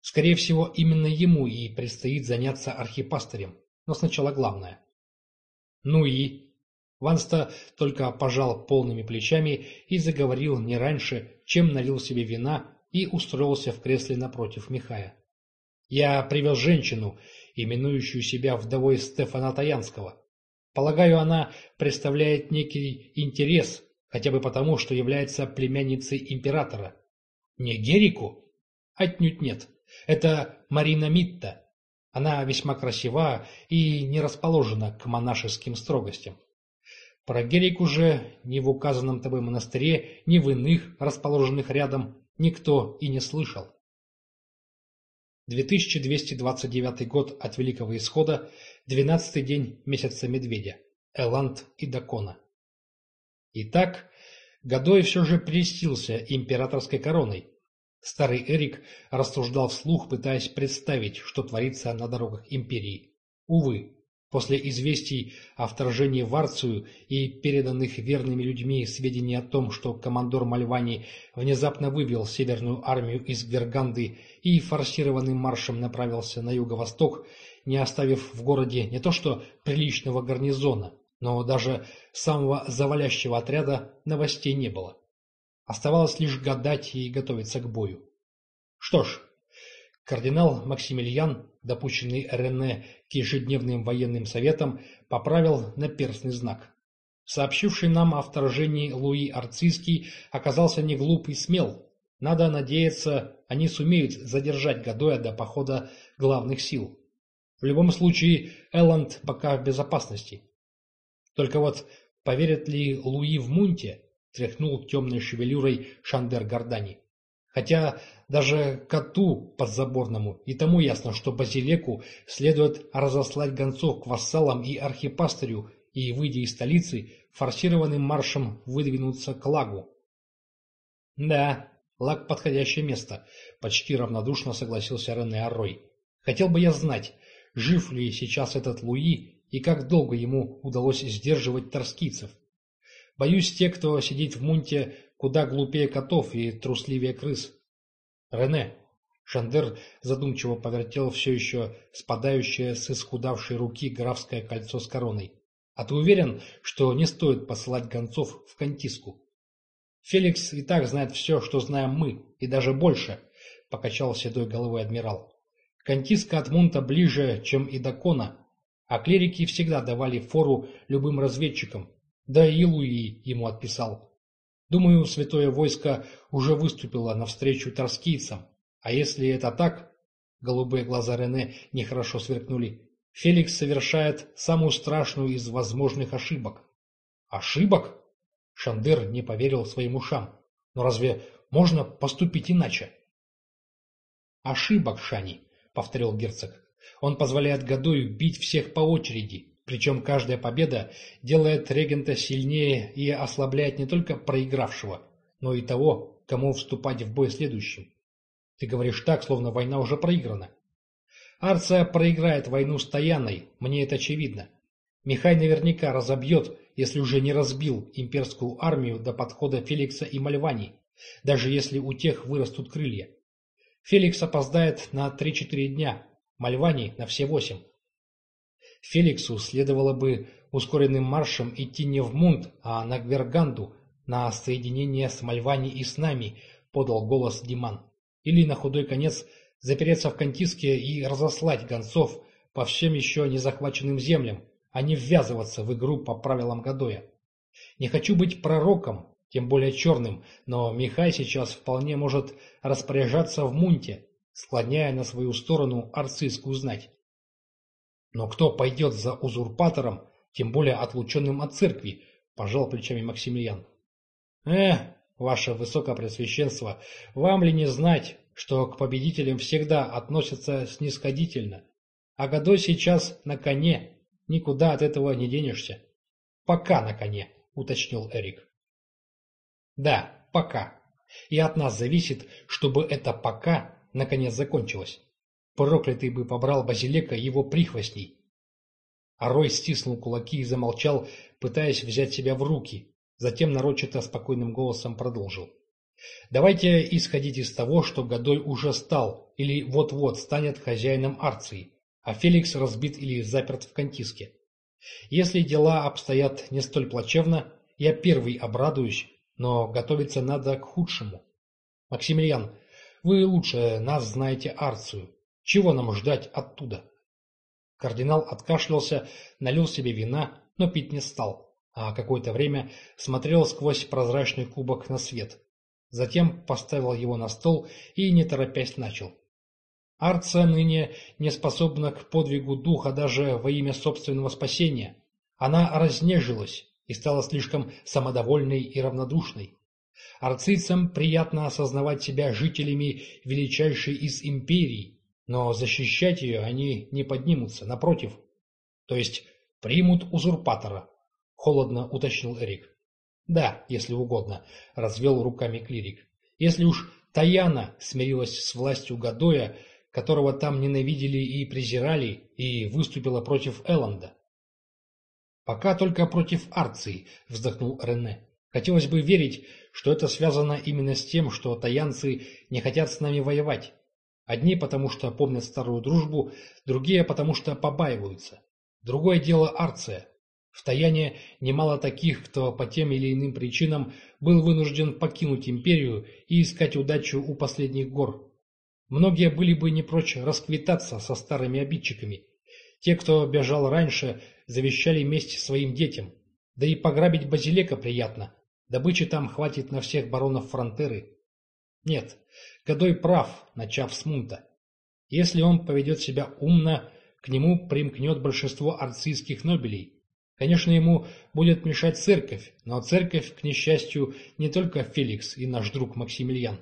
Скорее всего, именно ему и предстоит заняться архипастырем. Но сначала главное. Ну и... Ванста только пожал полными плечами и заговорил не раньше, чем налил себе вина и устроился в кресле напротив Михая. «Я привез женщину, именующую себя вдовой Стефана Таянского. Полагаю, она представляет некий интерес, хотя бы потому, что является племянницей императора. Не Герику? Отнюдь нет. Это Марина Митта. Она весьма красива и не расположена к монашеским строгостям. Про Герику же ни в указанном тобой монастыре, ни в иных, расположенных рядом, никто и не слышал. 2229 год от Великого Исхода, 12-й день месяца Медведя, Эланд и Дакона. Итак, Годой все же прельстился императорской короной. Старый Эрик рассуждал вслух, пытаясь представить, что творится на дорогах империи. Увы, После известий о вторжении в Арцию и переданных верными людьми сведений о том, что командор Мальвани внезапно вывел Северную армию из Гверганды и форсированным маршем направился на юго-восток, не оставив в городе не то что приличного гарнизона, но даже самого завалящего отряда новостей не было. Оставалось лишь гадать и готовиться к бою. Что ж, Кардинал Максимилиан, допущенный Рене к ежедневным военным советам, поправил наперстный знак. Сообщивший нам о вторжении Луи Арцийский оказался не глуп и смел. Надо надеяться, они сумеют задержать Гадоя до похода главных сил. В любом случае, Элланд пока в безопасности. Только вот поверят ли Луи в Мунте, тряхнул темной шевелюрой Шандер Гордани. Хотя даже коту подзаборному и тому ясно, что Базилеку следует разослать гонцов к вассалам и архипастырю и, выйдя из столицы, форсированным маршем выдвинуться к лагу. Да, лаг – подходящее место, почти равнодушно согласился Рене Аррой. Хотел бы я знать, жив ли сейчас этот Луи и как долго ему удалось сдерживать торскийцев. Боюсь, те, кто сидит в мунте, куда глупее котов и трусливее крыс. Рене. Шандер задумчиво повертел все еще спадающее с исхудавшей руки графское кольцо с короной. А ты уверен, что не стоит посылать гонцов в Кантиску? Феликс и так знает все, что знаем мы, и даже больше, покачал седой головой адмирал. Кантиска от Мунта ближе, чем и до Кона, а клирики всегда давали фору любым разведчикам, да и Луи ему отписал. Думаю, святое войско уже выступило навстречу торскийцам. А если это так, голубые глаза Рене нехорошо сверкнули, Феликс совершает самую страшную из возможных ошибок. Ошибок? Шандер не поверил своим ушам. Но разве можно поступить иначе? Ошибок, Шани, повторил герцог. Он позволяет Гадою бить всех по очереди, причем каждая победа делает регента сильнее и ослабляет не только проигравшего, но и того, кому вступать в бой следующим. Ты говоришь так, словно война уже проиграна. Арция проиграет войну с Таяной, мне это очевидно. Михай наверняка разобьет, если уже не разбил имперскую армию до подхода Феликса и Мальвани, даже если у тех вырастут крылья. Феликс опоздает на 3-4 дня, Мальвани на все восемь. Феликсу следовало бы ускоренным маршем идти не в Мунт, а на Гверганду, на соединение с Мальвани и с нами, подал голос Диман. Или на худой конец запереться в Кантиске и разослать гонцов по всем еще не захваченным землям, а не ввязываться в игру по правилам Гадоя. Не хочу быть пророком, тем более черным, но Михай сейчас вполне может распоряжаться в Мунте, склоняя на свою сторону арцистскую знать. Но кто пойдет за узурпатором, тем более отлученным от церкви, пожал плечами Максимилиан. Эх, ваше высокопресвященство, вам ли не знать, что к победителям всегда относятся снисходительно? А Годой сейчас на коне, никуда от этого не денешься. Пока на коне, уточнил Эрик. Да, пока. И от нас зависит, чтобы это «пока» наконец закончилось. Проклятый бы побрал Базилека его прихвостней. А Рой стиснул кулаки и замолчал, пытаясь взять себя в руки. Затем нарочито спокойным голосом продолжил. Давайте исходить из того, что Годой уже стал или вот-вот станет хозяином Арции, а Феликс разбит или заперт в Кантиске. Если дела обстоят не столь плачевно, я первый обрадуюсь, но готовиться надо к худшему. Максимилиан, вы лучше нас знаете Арцию. Чего нам ждать оттуда? Кардинал откашлялся, налил себе вина, но пить не стал, а какое-то время смотрел сквозь прозрачный кубок на свет. Затем поставил его на стол и, не торопясь, начал. Арция ныне не способна к подвигу духа даже во имя собственного спасения. Она разнежилась и стала слишком самодовольной и равнодушной. Арцийцам приятно осознавать себя жителями величайшей из империй, но защищать ее они не поднимутся, напротив. То есть примут узурпатора, холодно уточнил Эрик. Да, если угодно, развел руками клирик. Если уж Таяна смирилась с властью Гадоя, которого там ненавидели и презирали, и выступила против Элланда. «Пока только против Арции», — вздохнул Рене. «Хотелось бы верить, что это связано именно с тем, что таянцы не хотят с нами воевать. Одни потому, что помнят старую дружбу, другие потому, что побаиваются. Другое дело Арция. В Таяне немало таких, кто по тем или иным причинам был вынужден покинуть империю и искать удачу у последних гор. Многие были бы не прочь расквитаться со старыми обидчиками. Те, кто бежал раньше, завещали месть своим детям. Да и пограбить Базилека приятно. Добычи там хватит на всех баронов Фронтеры. Нет, Годой прав, начав с Мунта. Если он поведет себя умно, к нему примкнет большинство арцийских нобелей, Конечно, ему будет мешать церковь, но церковь, к несчастью, не только Феликс и наш друг Максимилиан.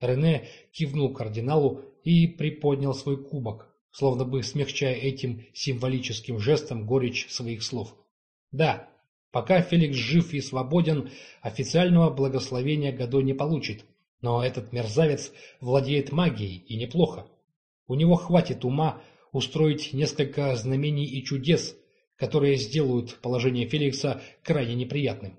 Рене кивнул кардиналу и приподнял свой кубок, словно бы смягчая этим символическим жестом горечь своих слов. Да, пока Феликс жив и свободен, официального благословения Годо не получит, но этот мерзавец владеет магией, и неплохо. У него хватит ума устроить несколько знамений и чудес, которые сделают положение Феликса крайне неприятным.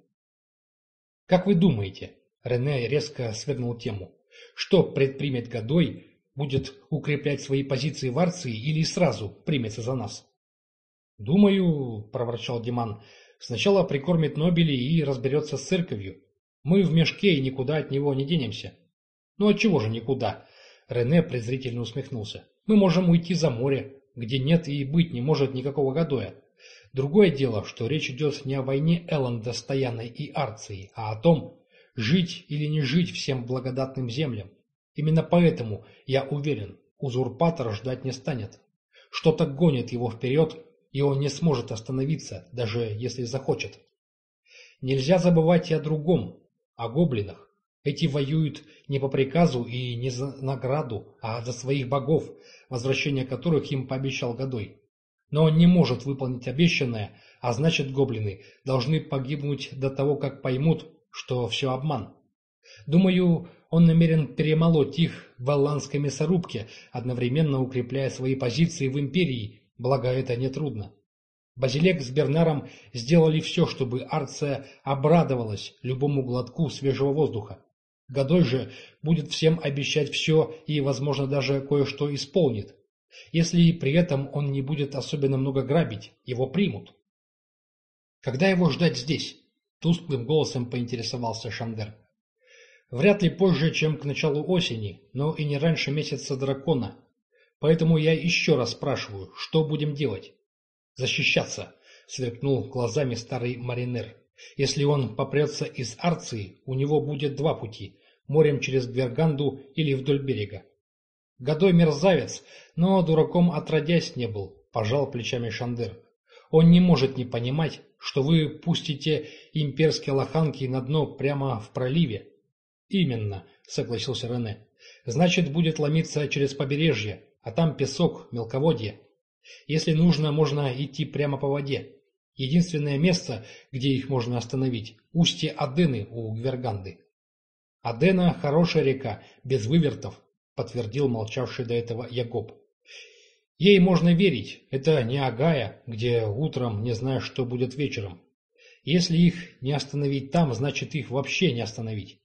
Как вы думаете, Рене резко свернул тему, что предпримет Годой, будет укреплять свои позиции в Арции или сразу примется за нас? Думаю, проворчал Диман, сначала прикормит Нобели и разберется с церковью. Мы в мешке и никуда от него не денемся. Ну от чего же никуда? Рене презрительно усмехнулся. Мы можем уйти за море, где нет и быть не может никакого Годоя. Другое дело, что речь идет не о войне Элленда с Таяной и Арцией, а о том, жить или не жить всем благодатным землям. Именно поэтому, я уверен, узурпатор ждать не станет. Что-то гонит его вперед, и он не сможет остановиться, даже если захочет. Нельзя забывать и о другом, о гоблинах. Эти воюют не по приказу и не за награду, а за своих богов, возвращение которых им пообещал Годой. Но он не может выполнить обещанное, а значит гоблины должны погибнуть до того, как поймут, что все обман. Думаю, он намерен перемолоть их в алландской мясорубке, одновременно укрепляя свои позиции в империи, благо это нетрудно. Базилек с Бернаром сделали все, чтобы Арция обрадовалась любому глотку свежего воздуха. Годой же будет всем обещать все и, возможно, даже кое-что исполнит. Если при этом он не будет особенно много грабить, его примут. Когда его ждать здесь? Тусклым голосом поинтересовался Шандер. Вряд ли позже, чем к началу осени, но и не раньше месяца дракона. Поэтому я еще раз спрашиваю, что будем делать? Защищаться, сверкнул глазами старый маринер. Если он попрется из Арции, у него будет два пути – морем через Гверганду или вдоль берега. Годой мерзавец, но дураком отродясь не был, пожал плечами Шандер. Он не может не понимать, что вы пустите имперские лоханки на дно прямо в проливе. Именно, согласился Рене. Значит, будет ломиться через побережье, а там песок, мелководье. Если нужно, можно идти прямо по воде. Единственное место, где их можно остановить – устье Адены у Гверганды. Адена – хорошая река, без вывертов, подтвердил молчавший до этого Ягоб. Ей можно верить, это не Агая, где утром не знаешь, что будет вечером. Если их не остановить там, значит их вообще не остановить.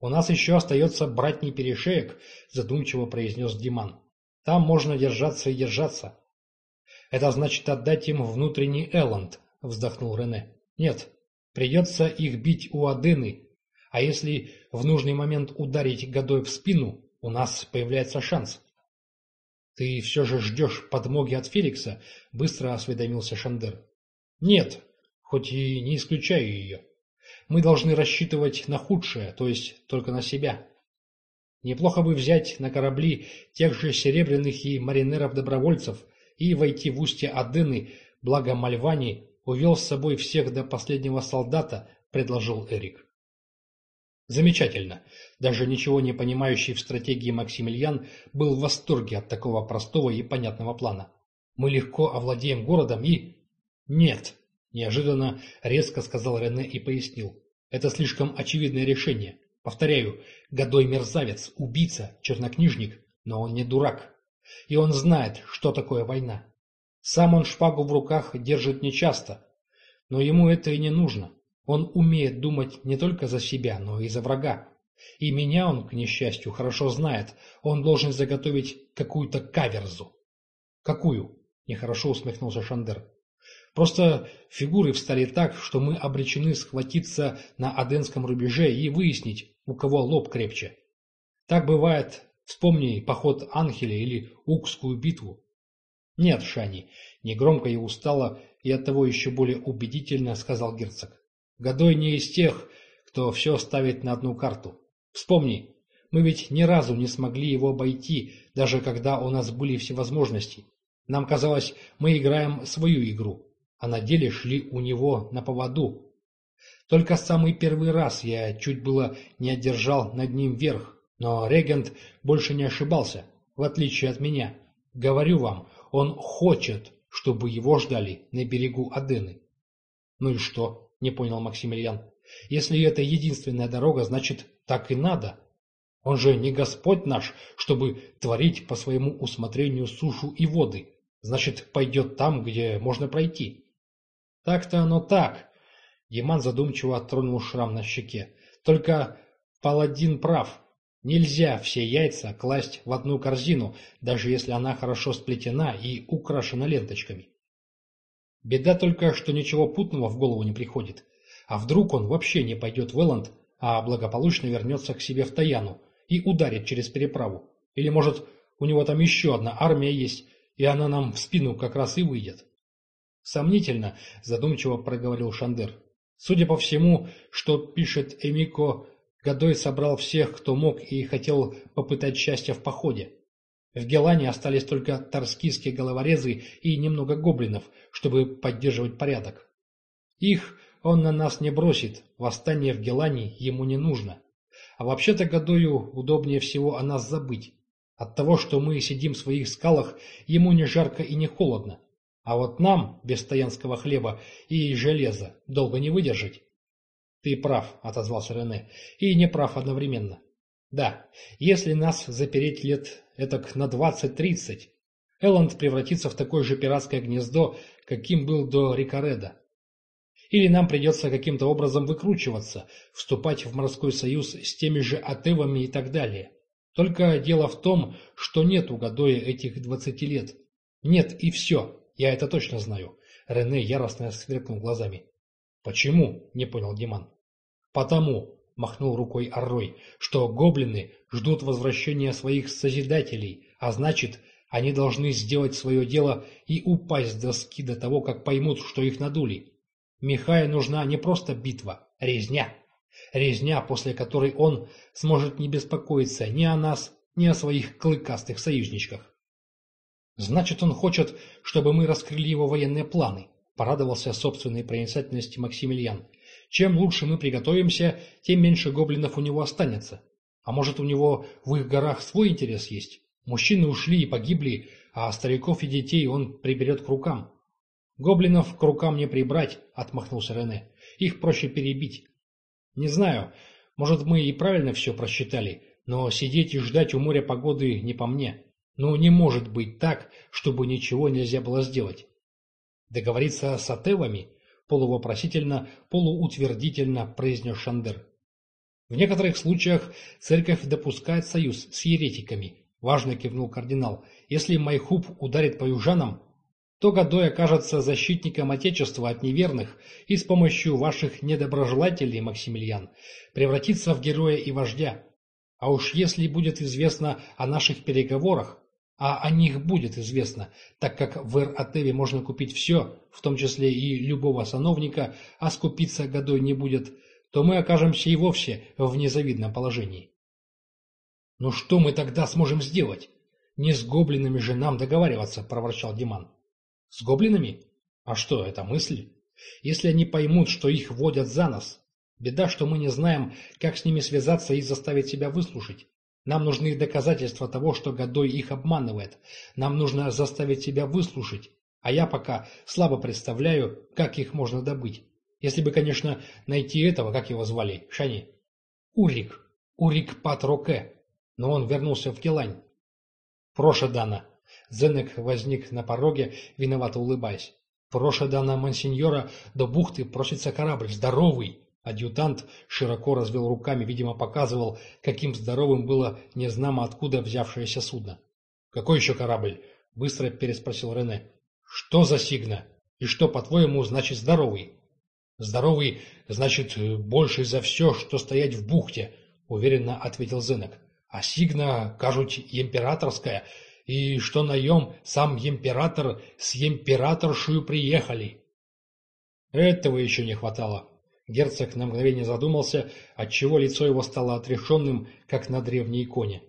«У нас еще остается братний перешеек», – задумчиво произнес Диман. «Там можно держаться и держаться». «Это значит отдать им внутренний Элланд», – вздохнул Рене. «Нет, придется их бить у Адены, а если в нужный момент ударить Годой в спину, у нас появляется шанс». «Ты все же ждешь подмоги от Феликса?» – быстро осведомился Шандер. «Нет, хоть и не исключаю ее». Мы должны рассчитывать на худшее, то есть только на себя. Неплохо бы взять на корабли тех же серебряных и маринеров-добровольцев и войти в устье Адыны, благо Мальвани увел с собой всех до последнего солдата, предложил Эрик. Замечательно. Даже ничего не понимающий в стратегии Максимилиан был в восторге от такого простого и понятного плана. Мы легко овладеем городом и... Нет, Неожиданно резко сказал Рене и пояснил. Это слишком очевидное решение. Повторяю, Годой мерзавец, убийца, чернокнижник, но он не дурак. И он знает, что такое война. Сам он шпагу в руках держит нечасто, но ему это и не нужно. Он умеет думать не только за себя, но и за врага. И меня он, к несчастью, хорошо знает. Он должен заготовить какую-то каверзу. «Какую?» – нехорошо усмехнулся Шандер. Просто фигуры встали так, что мы обречены схватиться на Аденском рубеже и выяснить, у кого лоб крепче. Так бывает, вспомни поход Анхеля или Укскую битву. Нет, Шани, негромко и устало, и оттого еще более убедительно сказал герцог. Годой не из тех, кто все ставит на одну карту. Вспомни, мы ведь ни разу не смогли его обойти, даже когда у нас были все возможности. Нам казалось, мы играем свою игру а на деле шли у него на поводу. Только самый первый раз я чуть было не одержал над ним верх, но регент больше не ошибался, в отличие от меня. Говорю вам, он хочет, чтобы его ждали на берегу Адены. Ну и что? Не понял Максимилиан. Если это единственная дорога, значит, так и надо. Он же не Господь наш, чтобы творить по своему усмотрению сушу и воды. Значит, пойдет там, где можно пройти. Так-то оно так. Диман задумчиво оттронул шрам на щеке. Только паладин прав. Нельзя все яйца класть в одну корзину, даже если она хорошо сплетена и украшена ленточками. Беда только, что ничего путного в голову не приходит. А вдруг он вообще не пойдет в Элланд, а благополучно вернется к себе в Таяну и ударит через переправу? Или, может, у него там еще одна армия есть, и она нам в спину как раз и выйдет? Сомнительно, задумчиво проговорил Шандер. Судя по всему, что пишет Эмико, Годой собрал всех, кто мог и хотел попытать счастья в походе. В Гелане остались только торскийские головорезы и немного гоблинов, чтобы поддерживать порядок. Их он на нас не бросит, восстание в Гелане ему не нужно. А вообще-то Годою удобнее всего о нас забыть. От того, что мы сидим в своих скалах, ему не жарко и не холодно. А вот нам, без стоянского хлеба и железа, долго не выдержать. Ты прав, отозвался Рене, и не прав одновременно. Да, если нас запереть лет этак на двадцать-тридцать, Элланд превратится в такое же пиратское гнездо, каким был до Рикареда. Или нам придется каким-то образом выкручиваться, вступать в морской союз с теми же Атевами и так далее. Только дело в том, что нет у Гадоя этих двадцати лет. Нет и все. Я это точно знаю. Рене яростно сверкнул глазами. Почему? Не понял Диман. Потому, махнул рукой Аррой, что гоблины ждут возвращения своих созидателей, а значит, они должны сделать свое дело и упасть с доски до того, как поймут, что их надули. Михаю нужна не просто битва, резня. Резня, после которой он сможет не беспокоиться ни о нас, ни о своих клыкастых союзничках. Значит, он хочет, чтобы мы раскрыли его военные планы, порадовался собственной проницательности Максимилиан. Чем лучше мы приготовимся, тем меньше гоблинов у него останется. А может, у него в их горах свой интерес есть? Мужчины ушли и погибли, а стариков и детей он приберет к рукам. Гоблинов к рукам не прибрать, отмахнулся Рене. Их проще перебить. Не знаю, может, мы и правильно все просчитали, но сидеть и ждать у моря погоды не по мне. Ну, не может быть так, чтобы ничего нельзя было сделать. Договориться с отелами? Полувопросительно, полуутвердительно произнес Шандер. В некоторых случаях церковь допускает союз с еретиками, важно кивнул кардинал. Если Майхуб ударит по южанам, то Годой окажется защитником Отечества от неверных и с помощью ваших недоброжелателей, Максимилиан, превратится в героя и вождя. А уж если будет известно о наших переговорах, а о них будет известно, так как в Эр-Атеве можно купить все, в том числе и любого сановника, а скупиться годой не будет, то мы окажемся и вовсе в незавидном положении. «Ну что мы тогда сможем сделать? Не с гоблинами же нам договариваться», – проворчал Диман. «С гоблинами? А что, это мысль? Если они поймут, что их водят за нос. Беда, что мы не знаем, как с ними связаться и заставить себя выслушать. Нам нужны доказательства того, что Годой их обманывает. Нам нужно заставить себя выслушать. А я пока слабо представляю, как их можно добыть. Если бы, конечно, найти этого, как его звали, Шани. Урик. Урик Патроке. Но он вернулся в Келань. Проша Дана. Зенек возник на пороге, виновато улыбаясь. Проша Дана Монсеньора до бухты просится корабль, здоровый. Адъютант широко развел руками, видимо, показывал, каким здоровым было незнамо откуда взявшееся судно. «Какой еще корабль?» — быстро переспросил Рене. «Что за сигна? И что, по-твоему, значит здоровый?» «Здоровый значит больше за все, что стоять в бухте», — уверенно ответил Зенек. «А сигна, кажуть, императорская, и что наем сам император с императоршую приехали». Этого еще не хватало. Герцог на мгновение задумался, отчего лицо его стало отрешенным, как на древней иконе.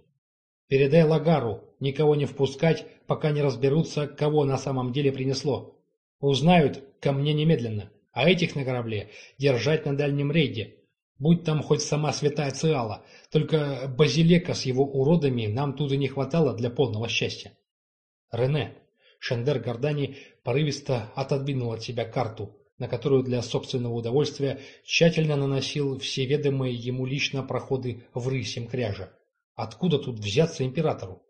«Передай Лагару, никого не впускать, пока не разберутся, кого на самом деле принесло. Узнают ко мне немедленно, а этих на корабле держать на дальнем рейде. Будь там хоть сама святая Циала, только базилека с его уродами нам тут и не хватало для полного счастья». «Рене», Шендер Гордани порывисто отодвинул от себя карту, на которую для собственного удовольствия тщательно наносил все ведомые ему лично проходы в рысем кряжа. Откуда тут взяться императору?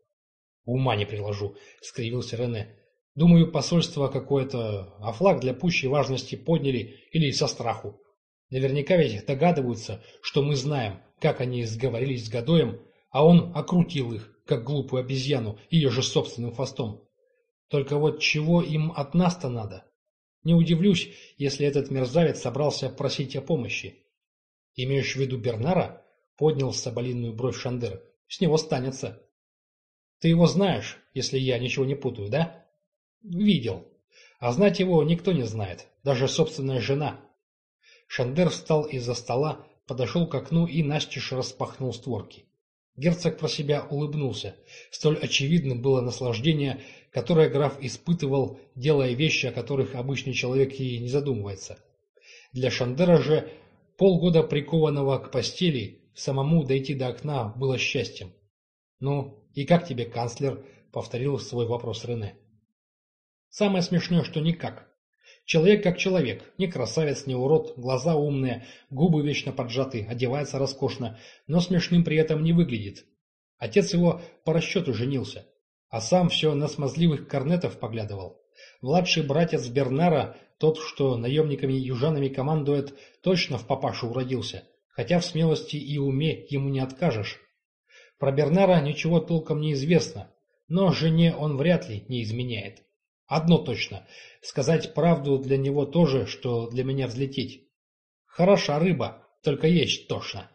Ума не приложу, скривился Рене. Думаю, посольство какое-то, а флаг для пущей важности подняли или со страху. Наверняка ведь догадываются, что мы знаем, как они сговорились с Гадоем, а он окрутил их, как глупую обезьяну, ее же собственным хвостом. Только вот чего им от нас-то надо? Не удивлюсь, если этот мерзавец собрался просить о помощи. Имеешь в виду Бернара? Поднял соболиную бровь Шандер. С него станется. Ты его знаешь, если я ничего не путаю, да? Видел. А знать его никто не знает, даже собственная жена. Шандер встал из-за стола, подошел к окну и настежь распахнул створки. Герцог про себя улыбнулся. Столь очевидным было наслаждение, которое граф испытывал, делая вещи, о которых обычный человек и не задумывается. Для Шандера же полгода прикованного к постели самому дойти до окна было счастьем. «Ну, и как тебе, канцлер?» — повторил свой вопрос Рене. «Самое смешное, что никак. Человек как человек, не красавец, не урод, глаза умные, губы вечно поджаты, одевается роскошно, но смешным при этом не выглядит. Отец его по расчету женился, а сам все на смазливых корнетов поглядывал. Младший братец Бернара, тот, что наемниками и южанами командует, точно в папашу уродился, хотя в смелости и уме ему не откажешь. Про Бернара ничего толком не известно, но жене он вряд ли не изменяет. Одно точно. Сказать правду для него тоже, что для меня взлететь. Хороша рыба, только есть тошно.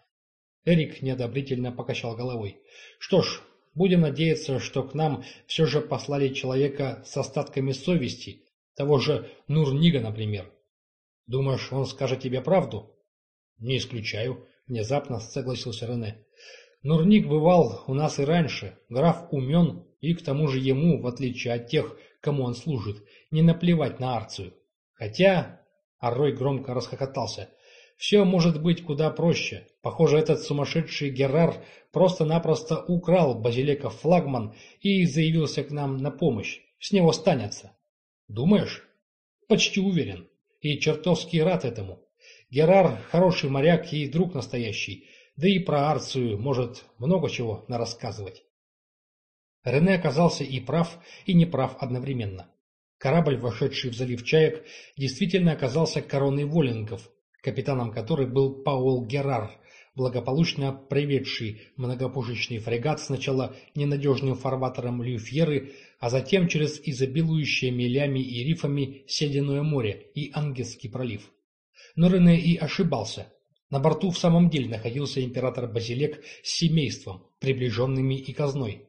Эрик неодобрительно покачал головой. Что ж, будем надеяться, что к нам все же послали человека с остатками совести, того же Нурнига, например. Думаешь, он скажет тебе правду? Не исключаю, внезапно согласился Рене. Нурник бывал у нас и раньше, граф умен, и к тому же ему, в отличие от тех, кому он служит, не наплевать на Арцию. Хотя... Аррой громко расхохотался. Все может быть куда проще. Похоже, этот сумасшедший Герар просто-напросто украл Базилеков флагман и заявился к нам на помощь. С него станется. Думаешь? Почти уверен. И чертовски рад этому. Герар хороший моряк и друг настоящий, да и про Арцию может много чего нарассказывать. Рене оказался и прав, и неправ одновременно. Корабль, вошедший в залив Чаек, действительно оказался короной Воллингов, капитаном которой был Паул Герар, благополучно приведший многопушечный фрегат сначала ненадежным фарватером Люфьеры, а затем через изобилующее милями и рифами Сединое море и Ангельский пролив. Но Рене и ошибался. На борту в самом деле находился император Базилек с семейством, приближенными и казной.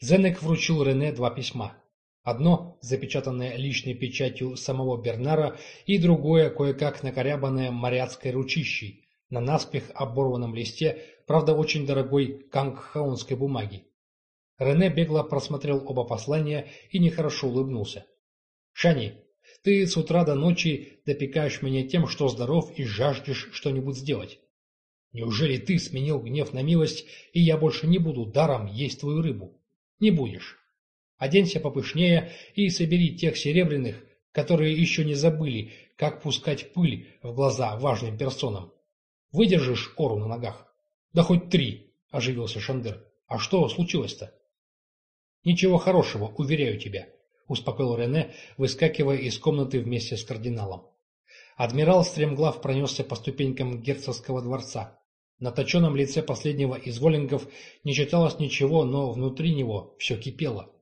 Зенек вручил Рене два письма. Одно, запечатанное личной печатью самого Бернара, и другое, кое-как накорябанное моряцкой ручищей, на наспех оборванном листе, правда очень дорогой кангхаунской бумаги. Рене бегло просмотрел оба послания и нехорошо улыбнулся. «Шани, ты с утра до ночи допекаешь меня тем, что здоров и жаждешь что-нибудь сделать. Неужели ты сменил гнев на милость, и я больше не буду даром есть твою рыбу? Не будешь. Оденься попышнее и собери тех серебряных, которые еще не забыли, как пускать пыль в глаза важным персонам. Выдержишь ору на ногах? Да хоть три, оживился Шандер. А что случилось-то? Ничего хорошего, уверяю тебя, успокоил Рене, выскакивая из комнаты вместе с кардиналом. Адмирал стремглав пронесся по ступенькам герцогского дворца. На точенном лице последнего из воллингов не читалось ничего, но внутри него все кипело.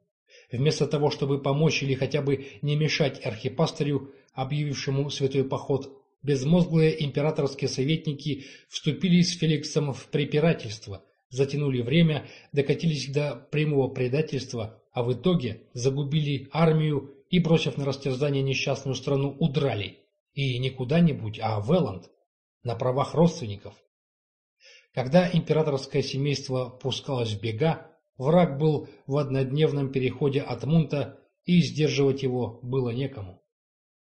Вместо того, чтобы помочь или хотя бы не мешать архипастырю, объявившему святой поход, безмозглые императорские советники вступили с Феликсом в препирательство, затянули время, докатились до прямого предательства, а в итоге загубили армию и, бросив на растерзание несчастную страну, удрали. И не куда-нибудь, а в Элланд, на правах родственников. Когда императорское семейство пускалось в бега, враг был в однодневном переходе от Мунта, и сдерживать его было некому.